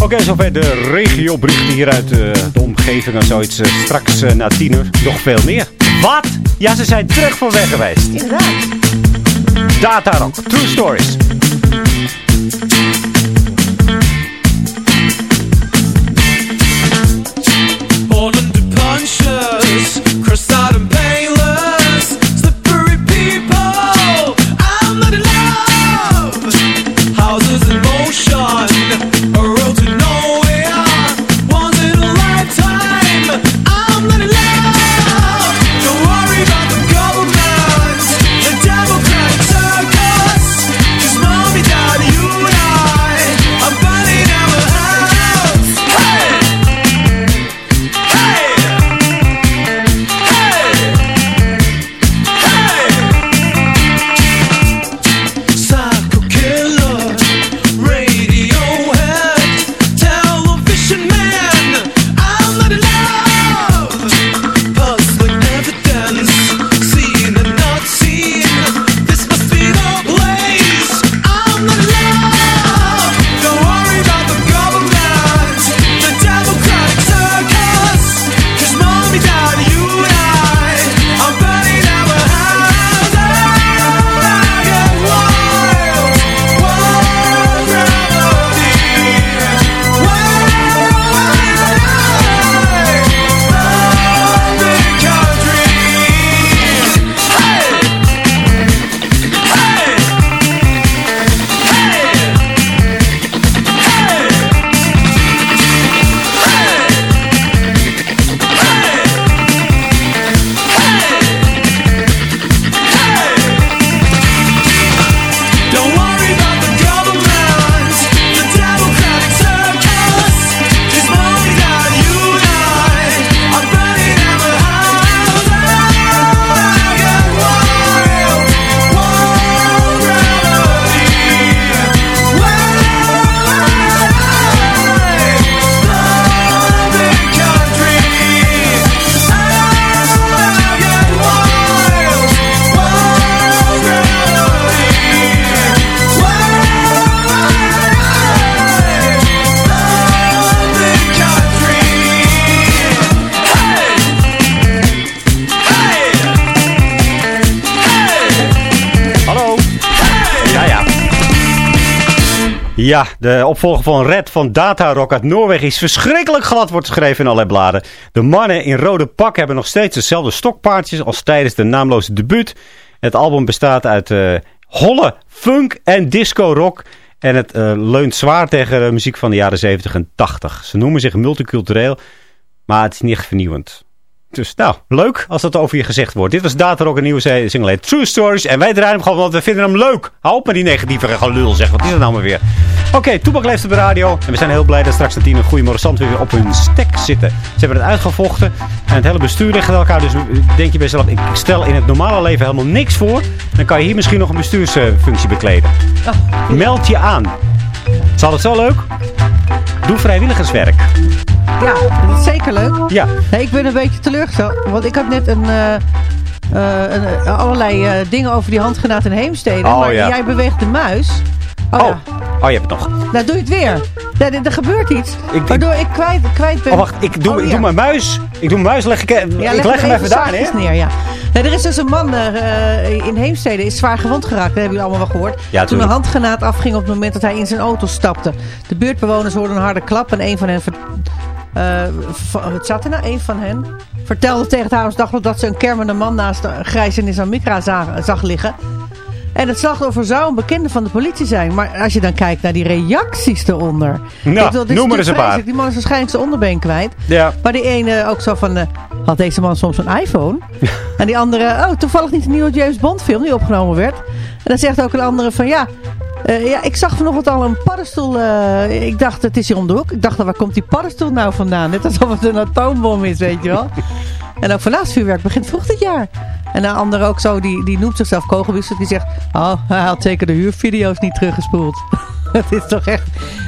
Oké, zover de regioberichten hier uit eh, de omgeving en zoiets. Eh, straks na tien uur nog veel meer. Wat? Ja, ze zijn terug van weg geweest. Inderdaad. Data Rock, True Stories. Ja, de opvolger van Red van Data Rock uit Noorwegen is verschrikkelijk glad, wordt geschreven in allerlei bladen. De mannen in rode pak hebben nog steeds dezelfde stokpaardjes als tijdens de naamloze debuut. Het album bestaat uit eh, holle funk en disco rock. En het eh, leunt zwaar tegen muziek van de jaren 70 en 80. Ze noemen zich multicultureel, maar het is niet vernieuwend. Dus nou, leuk als dat over je gezegd wordt. Dit was Data Rock, een nieuwe single heet True Stories. En wij draaien hem gewoon, want we vinden hem leuk. Hou op met die negatieve gelul, zeg. Wat is dat nou maar weer? Oké, Toepak leeft op de radio. En we zijn heel blij dat straks de tien een goede morgen weer op hun stek zitten. Ze hebben het uitgevochten. En het hele bestuur ligt elkaar. Dus denk je bij jezelf, ik stel in het normale leven helemaal niks voor. Dan kan je hier misschien nog een bestuursfunctie bekleden. Meld je aan. Zal het zo leuk? Doe vrijwilligerswerk. Ja, dat is zeker leuk. Ja. Nee, ik ben een beetje teleurgesteld. Want ik had net een, eh, eh, een, eh, allerlei dingen over die handgenaad in Heemstede. Oh, maar ja. jij beweegt de muis. Oh, Oh, ja. oh je hebt het nog. Nou, doe je het weer. Ja, er, er gebeurt iets. ik- waardoor ik kwijt, kwijt ben. Oh, wacht. Ik doe, Oh, ik doe mijn muis. Ik doe mijn muis. Leg ik, Ja, ik leg hem even daar neer. neer. Ja. Nee, er is dus een man in Heemstede is zwaar gewond geraakt. Dat hebben jullie allemaal wel gehoord. Ja, Toen een tuurlijk. handgenaad afging op het moment dat hij in zijn auto stapte. De buurtbewoners hoorden een harde klap en een van hen... ver- eh, zat er nou? Een van hen vertelde tegen het Haarlems Dagblad dat ze een kermende man naast in zijn micra zag, zag liggen. En het slachtoffer zou een bekende van de politie zijn. Maar als je dan kijkt naar die reacties eronder. Nou, bedoel, noem maar eens een paar. Die man is waarschijnlijk zijn onderbeen kwijt. Ja. Maar die ene ook zo van... eh, had deze man soms een iPhone? [LAUGHS] en die andere... Oh, toevallig niet een nieuwe James Bond film die opgenomen werd. En dan zegt ook een andere van... Ja, eh, ja ik zag vanochtend al een paddenstoel. eh, ik dacht, het is hier om de hoek. Ik dacht, waar komt die paddenstoel nou vandaan? Net alsof het een atoombom is, weet je wel. [LAUGHS] en ook vuurwerk begint vroeg dit jaar. En een andere ook zo, die, die noemt zichzelf kogelwisser. Die zegt, oh, hij had zeker de huurvideo's niet teruggespoeld. [LAUGHS] [LAUGHS] Het is toch echt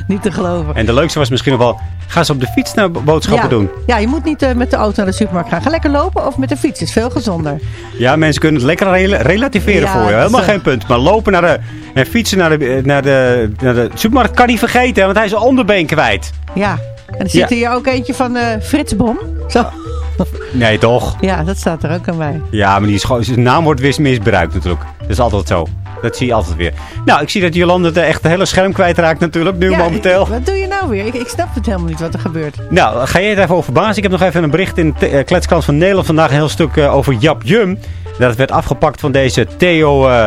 niet te geloven. En de leukste was misschien nog wel... Ga ze op de fiets naar boodschappen ja. doen. Ja, je moet niet eh, met de auto naar de supermarkt gaan. Ga lekker lopen of met de fiets. is veel gezonder. Ja, mensen kunnen het lekker rela- relativeren Ja, voor je. Helemaal eh, geen punt. Maar lopen naar de, en fietsen naar de, naar, de, naar de supermarkt kan niet vergeten. Want hij is zijn onderbeen kwijt. Ja. En er zit Ja. hier ook eentje van eh Fritsbom. Zo. [LAUGHS] Nee, toch? Ja, dat staat er ook aan bij. Ja, maar die is gewoon, zijn naam wordt weer misbruikt natuurlijk. Dat is altijd zo. Dat zie je altijd weer. Nou, ik zie dat Jolande de echt hele scherm kwijtraakt natuurlijk. Nu ja, momenteel. ik- wat doe je nou weer? Ik, ik snap het helemaal niet wat er gebeurt. Nou, ga je het even over verbazen? Ik heb nog even een bericht in de Kletskrant van Nederland vandaag. Een heel stuk eh, over Jap Jum. Dat werd afgepakt van deze Theo eh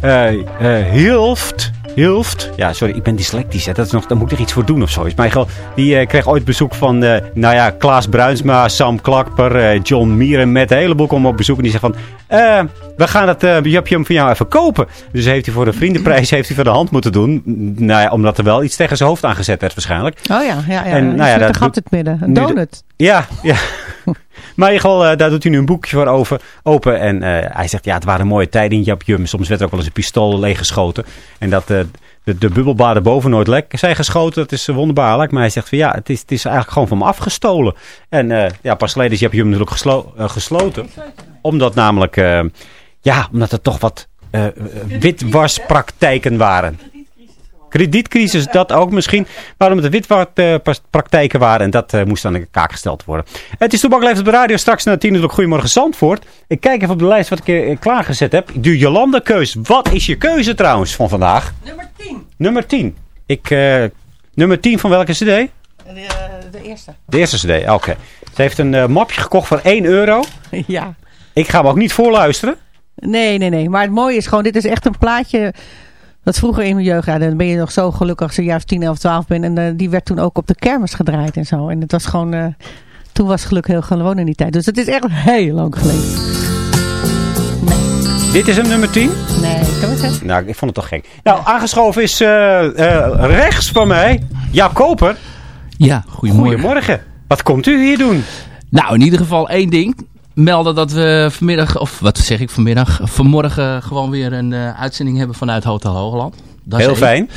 eh, eh, Hilft. Hilft. Ja, sorry, ik ben dyslectisch. Hè. Dat is nog, daar moet ik er iets voor doen of zo. Is mij gewoon- die eh, kreeg ooit bezoek van, eh, nou ja, Klaas Bruinsma, Sam Klakper, eh, John Mieren met een heleboel komen op bezoek. En die zegt van, we gaan het uh, van jou even kopen. Dus heeft hij voor de vriendenprijs heeft hij van de hand moeten doen. Nou ja, omdat er wel iets tegen zijn hoofd aangezet werd waarschijnlijk. Oh ja, ja, ja. En, nou ja, dat in het midden. Een de- donut. Ja, ja. Ieder geval, eh, daar doet hij nu een boekje voor over, open. En eh, hij zegt, ja, het waren mooie tijden in. Soms werd er ook wel eens een pistool leeggeschoten. En dat eh, de, de bubbelbaden boven nooit lek zijn geschoten. Dat is wonderbaarlijk. Maar hij zegt van, ja, het is, het is eigenlijk gewoon van me afgestolen. En ja, pas geleden is Jap Jum natuurlijk geslo- gesloten. Omdat namelijk, ja, omdat er toch wat witwaspraktijken waren. Kredietcrisis, dat ook misschien. Waarom het witwaspraktijken waren. En dat eh, moest aan de kaak gesteld worden. Het is Toebak op de radio. Straks na tien uur Goedemorgen Zandvoort. Ik kijk even op de lijst wat ik eh, klaargezet heb. De Jolanda keus. Wat is je keuze trouwens van vandaag? Nummer 10. Nummer 10. Ik, eh, nummer 10 van welke cd? De, de eerste. De eerste cd, oké. Ze heeft een mapje gekocht voor 1 euro. [LAUGHS] Ja. Ik ga hem ook niet voorluisteren. Nee, nee, nee. Maar het mooie is gewoon, dit is echt een plaatje... Dat vroeger in mijn jeugd, ja, dan ben je nog zo gelukkig als je jaar 10, 11, 12 bent. En eh, die werd toen ook op de kermis gedraaid en zo. En het was gewoon, eh, toen was geluk heel gewoon in die tijd. Dus het is echt heel lang geleden. Dit is hem, nummer 10. Nee, kan het zeggen? Nou, ik vond het toch gek. Nou, aangeschoven is eh, eh, rechts van mij Jaap Koper. Ja, goedemorgen. Goedemorgen. Wat komt u hier doen? Nou, in ieder geval één ding. Melden dat we vanmiddag, of wat zeg ik vanmiddag, vanmorgen gewoon weer een eh, uitzending hebben vanuit Hotel Hoogland. Dat is Heel fijn.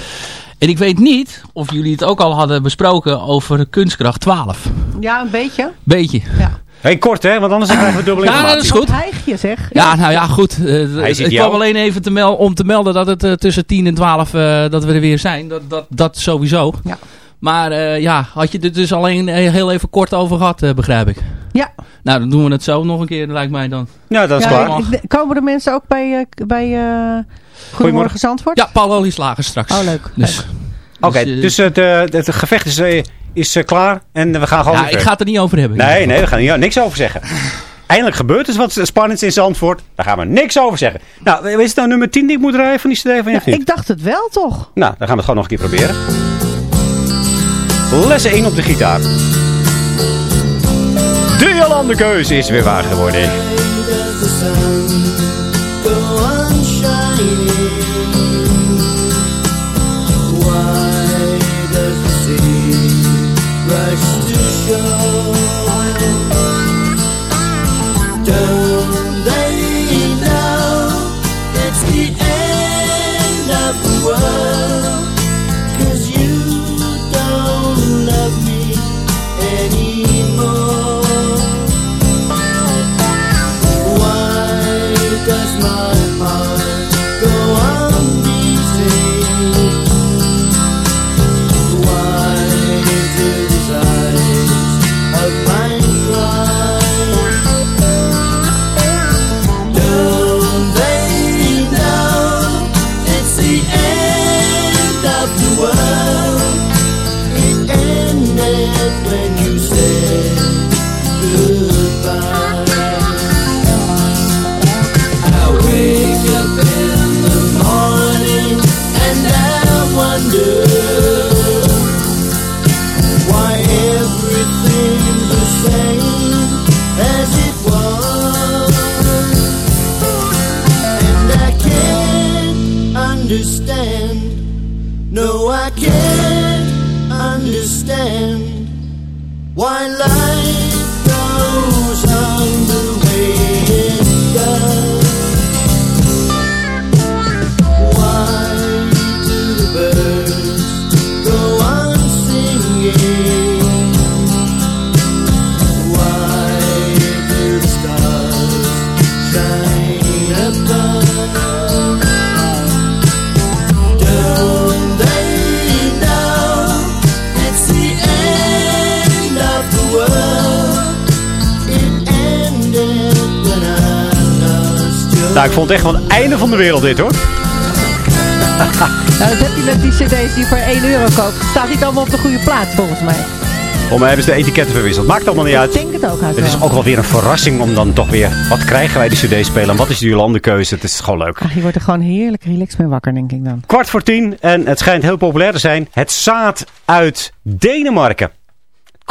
En ik weet niet of jullie het ook al hadden besproken over kunstkracht 12. Ja, een beetje. Beetje. Ja. Hey, kort hè, want anders krijgen we dubbele Ja, informatie. dat is goed. Wat hijg je zeg. Ja, nou ja, goed. Eh, Hij ziet ik kwam alleen even te mel om te melden dat het eh, tussen 10 en 12 eh, dat we er weer zijn. Dat, dat, dat sowieso. Ja. Maar eh, ja, had je er dus alleen eh, heel even kort over gehad, eh, begrijp ik. Ja. Nou, dan doen we het zo nog een keer, lijkt mij dan. Nou, dat is Ja, klaar. ik- komen de mensen ook bij, eh, bij eh, Goedemorgen Zandvoort? Ja, Paul Olieslager straks. Oh, leuk. Dus, leuk. Oké, Dus, dus het, eh, het, het gevecht is, is klaar en we gaan gewoon ja, ik ga het er niet over hebben. Nee, nee, we gaan hier niks over zeggen. [LAUGHS] Eindelijk gebeurt er wat spannends in Zandvoort. Daar gaan we niks over zeggen. Nou, is het nou nummer 10 die ik moet rijden van die CD van niet? Ik dacht het wel toch? Nou, dan gaan we het gewoon nog een keer proberen. Les 1 op de gitaar. De Jolande keuze is weer waar geworden. Nou, ik vond het echt wel het einde van de wereld dit hoor. Nou, dat heb je met die cd's die je voor 1 euro koopt. Staat niet allemaal op de goede plaats volgens mij. Om mij hebben ze de etiketten verwisseld. Maakt allemaal niet uit. Ik denk het ook uit Het is ook wel weer een verrassing om dan toch weer... Wat krijgen wij de cd-speler en wat is de Jolande keuze? Het is gewoon leuk. Ah, je wordt er gewoon heerlijk relaxed mee wakker, denk ik dan. Kwart voor tien en het schijnt heel populair te zijn. Het zaad uit Denemarken.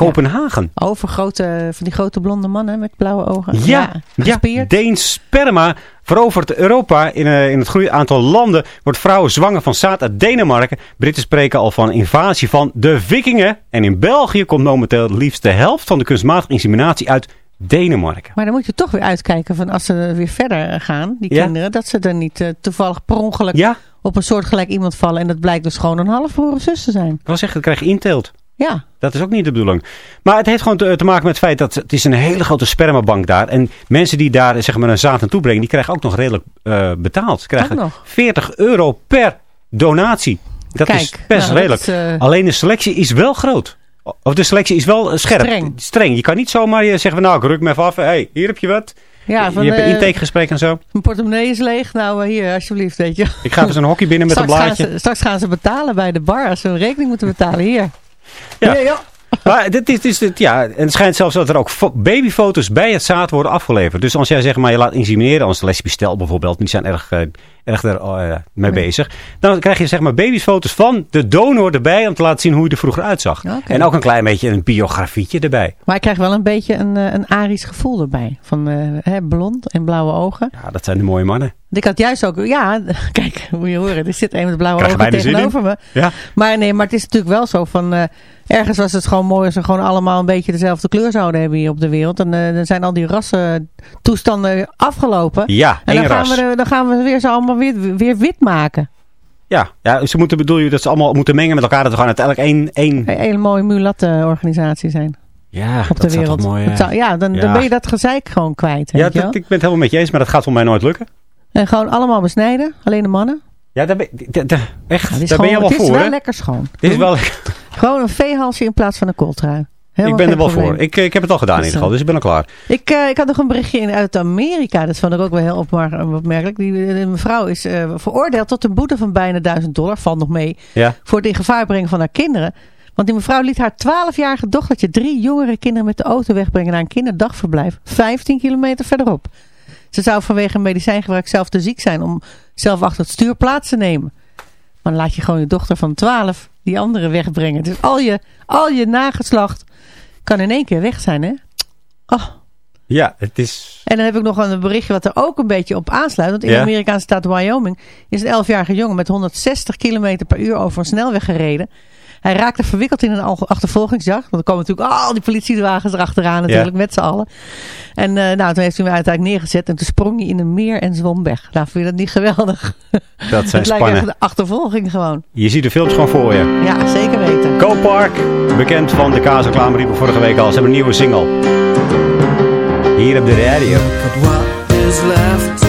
Kopenhagen. Over grote, van die grote blonde mannen met blauwe ogen. Ja, ja, gespierd. Deens sperma verovert Europa. In, eh, in het groeiende aantal landen wordt vrouwen zwanger van zaad uit Denemarken. Britten spreken al van invasie van de vikingen. En in België komt momenteel liefst de helft van de kunstmatige inseminatie uit Denemarken. Maar dan moet je toch weer uitkijken van als ze weer verder gaan, die Ja. kinderen, dat ze er niet eh, toevallig per ongeluk op een soortgelijk iemand vallen. En dat blijkt dus gewoon een halfbroer of zus te zijn. Ik wil zeggen, dan krijg je inteelt. Ja. Dat is ook niet de bedoeling. Maar het heeft gewoon te, te maken met het feit dat het is een hele grote spermabank daar. En mensen die daar zeg maar, een zaad naartoe brengen, die krijgen ook nog redelijk eh, betaald. Ze krijgen nog. 40 euro per donatie. Dat is best nou, redelijk. is, eh, Alleen de selectie is wel groot. Of de selectie is wel eh, scherp. Streng. Streng. Je kan niet zomaar zeggen, van, nou ik ruk me even af. hey, hier heb je wat. Ja, van, je hebt een intakegesprek en zo. Mijn portemonnee is leeg. Nou, hier, alsjeblieft, weet je. Ik ga even zo'n hockey binnen met een blaadje. Gaan ze, straks gaan ze betalen bij de bar als ze een rekening moeten betalen. Hier. Ja. Hier, ja. Maar dit is, dit is, dit- ja, en het schijnt zelfs dat er ook fo- babyfoto's bij het zaad worden afgeleverd. Dus als jij zeg maar je laat insemineren, als lesbisch stel bijvoorbeeld, die zijn erg, eh, erg er eh, mee bezig. Dan krijg je zeg maar babyfoto's van de donor erbij om te laten zien hoe je er vroeger uitzag. En ook een klein beetje een biografietje erbij. Maar ik krijg wel een beetje een, eh, een Arisch gevoel erbij. Van hè, blond en blauwe ogen. Ja, dat zijn de mooie mannen. Ik had juist ook, ja, [LAUGHS] kijk, moet je horen. Er zit een met blauwe ogen tegenover me. Ja. Maar nee, maar het is natuurlijk wel zo van... ergens was het gewoon mooi als we gewoon allemaal een beetje dezelfde kleur zouden hebben hier op de wereld. En eh, dan zijn al die rassentoestanden afgelopen. Ja, en dan gaan, ras. we, dan gaan we weer ze allemaal weer, weer wit maken. Ja, ja, ze moeten bedoel je dat ze allemaal moeten mengen met elkaar. Dat er gewoon uiteindelijk één... één... Een hele mooie mulatte organisatie zijn. Ja, op de wereld. mooi... Zou- ja, dan, dan ja. ben je dat gezeik gewoon kwijt. Ja, dat, ik ben het helemaal met je eens, maar dat gaat voor mij nooit lukken. En gewoon allemaal besnijden, alleen de mannen. Ja, daar ben, daar- daar- echt, Ja, ben je wel het is voor, wel hè? lekker schoon. Dit is wel lekker. Gewoon een veehalsje in plaats van een kooltrui. Helemaal ik ben er wel probleem. voor. Ik, ik heb het al gedaan in ieder geval, dus ik ben al klaar. Ik, eh, ik had nog een berichtje in, uit Amerika. Dat vond ik ook wel heel opmar- opmerkelijk. Die, mevrouw is eh, veroordeeld tot een boete van bijna 1000 dollar. Valt nog mee. Ja. Voor het in gevaar brengen van haar kinderen. Want die mevrouw liet haar 12-jarige dochtertje drie jongere kinderen met de auto wegbrengen naar een kinderdagverblijf. 15 kilometer verderop. Ze zou vanwege medicijngebruik zelf te ziek zijn om zelf achter het stuur plaats te nemen. Maar dan laat je gewoon je dochter van 12 die andere wegbrengen. Dus al je, al je nageslacht kan in één keer weg zijn, hè? Oh. Ja, het is... En dan heb ik nog een berichtje wat er ook een beetje op aansluit. Want in Ja. de Amerikaanse staat Wyoming is een 11-jarige jongen met 160 km per uur over een snelweg gereden. Hij raakte verwikkeld in een achtervolgingsjacht. Want er komen natuurlijk al die politiewagens erachteraan natuurlijk Ja. met z'n allen. En eh, nou, toen heeft hij hem uiteindelijk neergezet. En toen sprong hij in een meer en zwom weg. Nou, vind je dat niet geweldig? Dat zijn [LAUGHS] het lijkt echt de achtervolging gewoon. Je ziet de films gewoon voor je. Ja, zeker weten. Co-Park, bekend van de kaasreclame, riepen vorige week al. Ze hebben een nieuwe single. Hier op de radio. what is left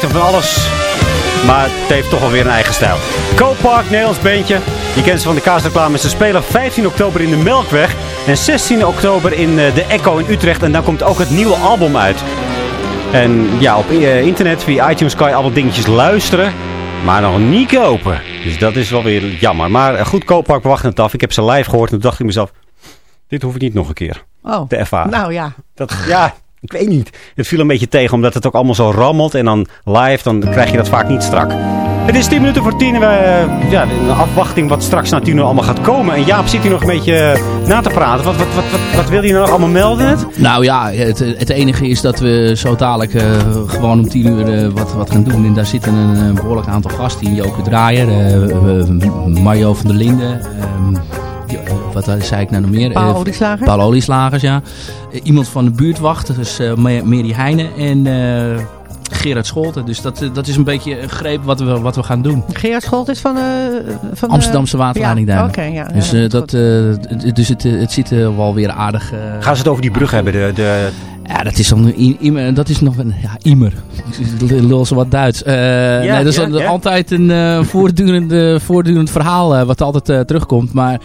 lijkt van alles. Maar het heeft toch alweer een eigen stijl. Co-Park, Nederlands beentje. Je kent ze van de kaasreclame. Ze spelen 15 oktober in de Melkweg. En 16 oktober in eh, de Echo in Utrecht. En dan komt ook het nieuwe album uit. En ja, op eh, internet via iTunes kan je alle dingetjes luisteren. Maar nog niet kopen. Dus dat is wel weer jammer. Maar eh, goed, Co-Park, we wachten het af. Ik heb ze live gehoord en toen dacht ik mezelf... Dit hoef ik niet nog een keer Oh. te ervaren. Nou ja. Dat, ja, ik weet niet. Het viel een beetje tegen omdat het ook allemaal zo rammelt. En dan live, dan krijg je dat vaak niet strak. Het is 10 minuten voor 10. en We, eh, ja, in afwachting wat straks na 10 uur allemaal gaat komen. En Jaap zit hier nog een beetje eh, na te praten. Wat, wat, wat, wat, wil je nou nog allemaal melden? Nou ja, het, het enige is dat we zo dadelijk eh, gewoon om tien uur wat, wat gaan doen. En daar zitten een, eh, behoorlijk aantal gasten in. Joke Draaier, eh, Mario van der Linden. ehm, wat zei ik nou nog meer? Paul Eh, Olieslagers. Paul Olieslagers, ja. Eh, iemand van de buurtwacht, is eh, Ma- Mary Heijnen. En Gerard Scholten. Dus dat, eh, dat is een beetje een greep wat we, wat we gaan doen. Gerard Scholt is van, eh van Amsterdamse de... waterleiding Ja, ja. Dus, ja, eh, dat, eh, dus het, eh, het zit er wel weer aardig... eh, Gaan ze het over die brug hebben? De, de... ja, dat is, Imer, dat is nog een... Ja, Imer. Ik [LAUGHS] lul ze wat Duits. Eh, nee, dat is ja, dan ja. altijd een eh, voortdurend, eh, voortdurend verhaal eh, wat altijd eh, terugkomt. Maar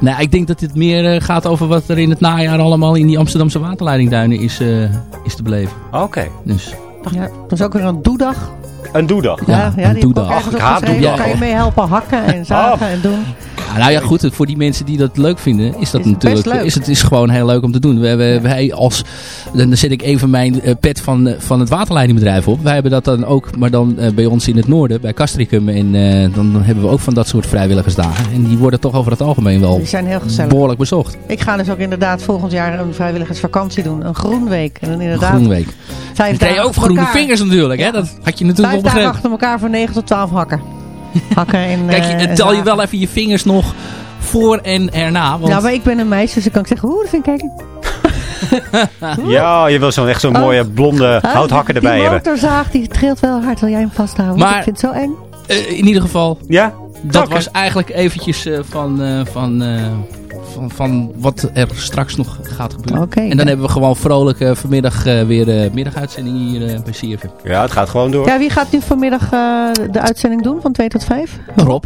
nee, ik denk dat dit meer eh, gaat over wat er in het najaar allemaal in die Amsterdamse waterleidingduinen is, eh, is te beleven. Oké. Dus. Ja, dat is ook weer een doedag. Een doedag. Ja, ja, die doedag. Ik haat doedag. Kan je mee helpen hakken en zagen en doen. Nou ja, goed. Voor die mensen die dat leuk vinden, is dat Is natuurlijk. Is het is gewoon heel leuk om te doen. We hebben, wij als, dan zet ik even mijn eh, pet van, eh, van het waterleidingbedrijf op. Wij hebben dat dan ook, maar dan eh, bij ons in het noorden, bij Castricum. En dan, hebben we ook van dat soort vrijwilligersdagen. En die worden toch over het algemeen wel Die zijn heel gezellig. behoorlijk bezocht. Ik ga dus ook inderdaad volgend jaar een vrijwilligersvakantie doen. Een groenweek. En dan inderdaad Groenweek. vijf Dan je ook groene elkaar. vingers natuurlijk. Hè? Dat had je natuurlijk Vijf dagen achter elkaar van 9 tot 12 hakken. Hakken en Kijk, eh, je, en tel je wel even je vingers nog voor en erna. Want Ja, maar ik ben een meisje, dus dan kan ik zeggen, hoe, dat vind ik kijken. [LAUGHS] Ja, je wil zo'n echt zo'n Oh. mooie blonde houthakker erbij die hebben. motorzaag, die trilt wel hard. Wil jij hem vasthouden? Maar- ik vind het zo eng. eh, in ieder geval, Ja? dat was eigenlijk eventjes eh, van, eh, van, eh, van, van wat er straks nog gaat gebeuren. En dan hebben we gewoon vrolijk eh, vanmiddag eh, weer eh middaguitzending hier eh, bij CFM. Ja, het gaat gewoon door. Ja, wie gaat nu vanmiddag eh, de uitzending doen van 2 tot 5? Rob.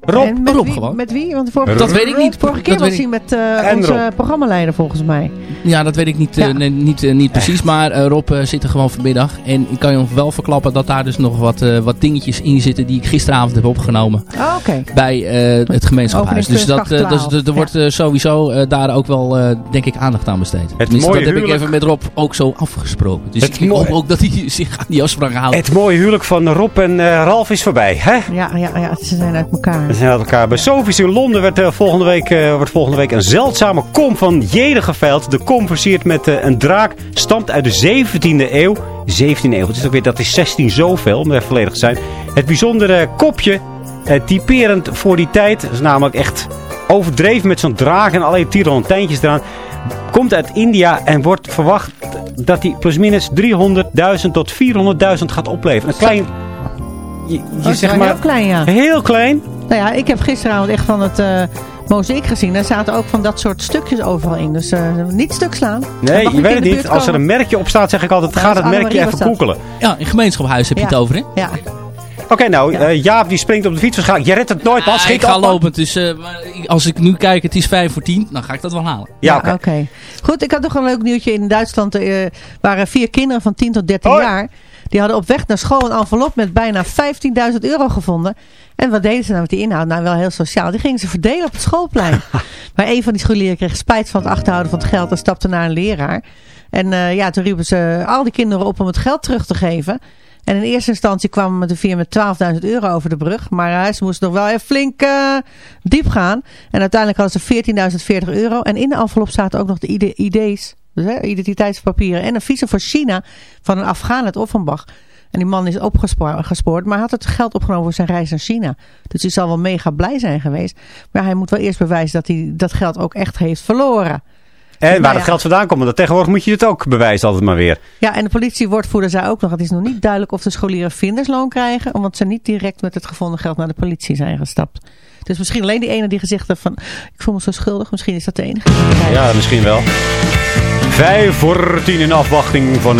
Rob. Met Rob wie, gewoon. Met wie? Want vorige Dat weet ik niet. Vorige keer Dat was hij met eh, onze Rob. programmaleider volgens mij. Ja, dat weet ik niet, eh, Ja. niet, eh, niet precies. Maar Rob zit er gewoon vanmiddag. En ik kan je wel verklappen dat daar dus nog wat, eh, wat dingetjes in zitten die ik gisteravond heb opgenomen. Oh, oké. bij eh, het gemeenschapshuis. Dus dat, dus, 12, er wordt sowieso eh, daar ook wel, eh, denk ik, aandacht aan besteed. Tenminste, mooie dat heb huwelijk. ik even met Rob ook zo afgesproken. Dus Het ik hoop mooie- ook dat hij [LAUGHS] zich aan die afspraak houdt. Het mooie huwelijk van Rob en eh, Ralf is voorbij, hè? Ja, ja, ja, ze zijn uit elkaar. We zijn uit elkaar. Bij Sophie's in Londen werd, eh, volgende week, eh, wordt volgende week een zeldzame kom van Jede geveild. De kom versierd met eh, een draak. Stamt uit de 17e eeuw. 17e eeuw, het is ook weer, dat is 16 zoveel, om er volledig te zijn. Het bijzondere kopje, typerend voor die tijd. Dat is namelijk echt overdreven met zo'n draak en allerlei tierlantijntjes eraan. Komt uit India en wordt verwacht dat hij plusminus 300.000 tot 400.000 gaat opleveren. Een klein... Je, je Oh, zeg heel maar, klein, ja. Heel klein. Nou ja, ik heb gisteravond echt van het eh mozaïek gezien. Daar zaten ook van dat soort stukjes overal in. Dus eh, niet stuk slaan. Nee, je weet het niet. Als er een merkje op staat, zeg ik altijd, Ja, ga dat het merkje even koekelen. Ja, in gemeenschapshuis heb je Ja. het over, hè? Ja, Oké, nou, eh, Jaap die springt op de fiets. waarschijnlijk. Je redt het nooit, man. Ah, ik ga op, lopen, dus eh, als ik nu kijk, het is 5 voor 10, dan ga ik dat wel halen. Ja, Ja, oké. Goed, ik had nog een leuk nieuwtje. In Duitsland eh, waren vier kinderen van 10 tot 13 Hoi. jaar. Die hadden op weg naar school een envelop met bijna 15.000 euro gevonden. En wat deden ze nou met die inhoud? Nou, wel heel sociaal. Die gingen ze verdelen op het schoolplein. [LAUGHS] maar een van die scholieren kreeg spijt van het achterhouden van het geld en stapte naar een leraar. En eh, ja, toen riepen ze al die kinderen op om het geld terug te geven. En in eerste instantie kwamen met de vier met 12.000 euro over de brug. Maar eh, ze moesten nog wel even flink eh, diep gaan. En uiteindelijk hadden ze 14.040 euro. En in de envelop zaten ook nog de ide- ID's, dus, hè, identiteitspapieren. En een visum voor China van een Afghaan uit Offenbach. En die man is opgespoord, gespoord, maar had het geld opgenomen voor zijn reis naar China. Dus hij zal wel mega blij zijn geweest. Maar hij moet wel eerst bewijzen dat hij dat geld ook echt heeft verloren. En waar Nou het ja. geld vandaan komt. Want tegenwoordig moet je het ook bewijzen altijd maar weer. Ja, en de politiewoordvoerder zei ook nog... het is nog niet duidelijk of de scholieren vindersloon krijgen... omdat ze niet direct met het gevonden geld naar de politie zijn gestapt. Dus misschien alleen die ene die gezegd heeft van... ik voel me zo schuldig, misschien is dat de enige. Ja, misschien wel. Vijf voor tien in afwachting van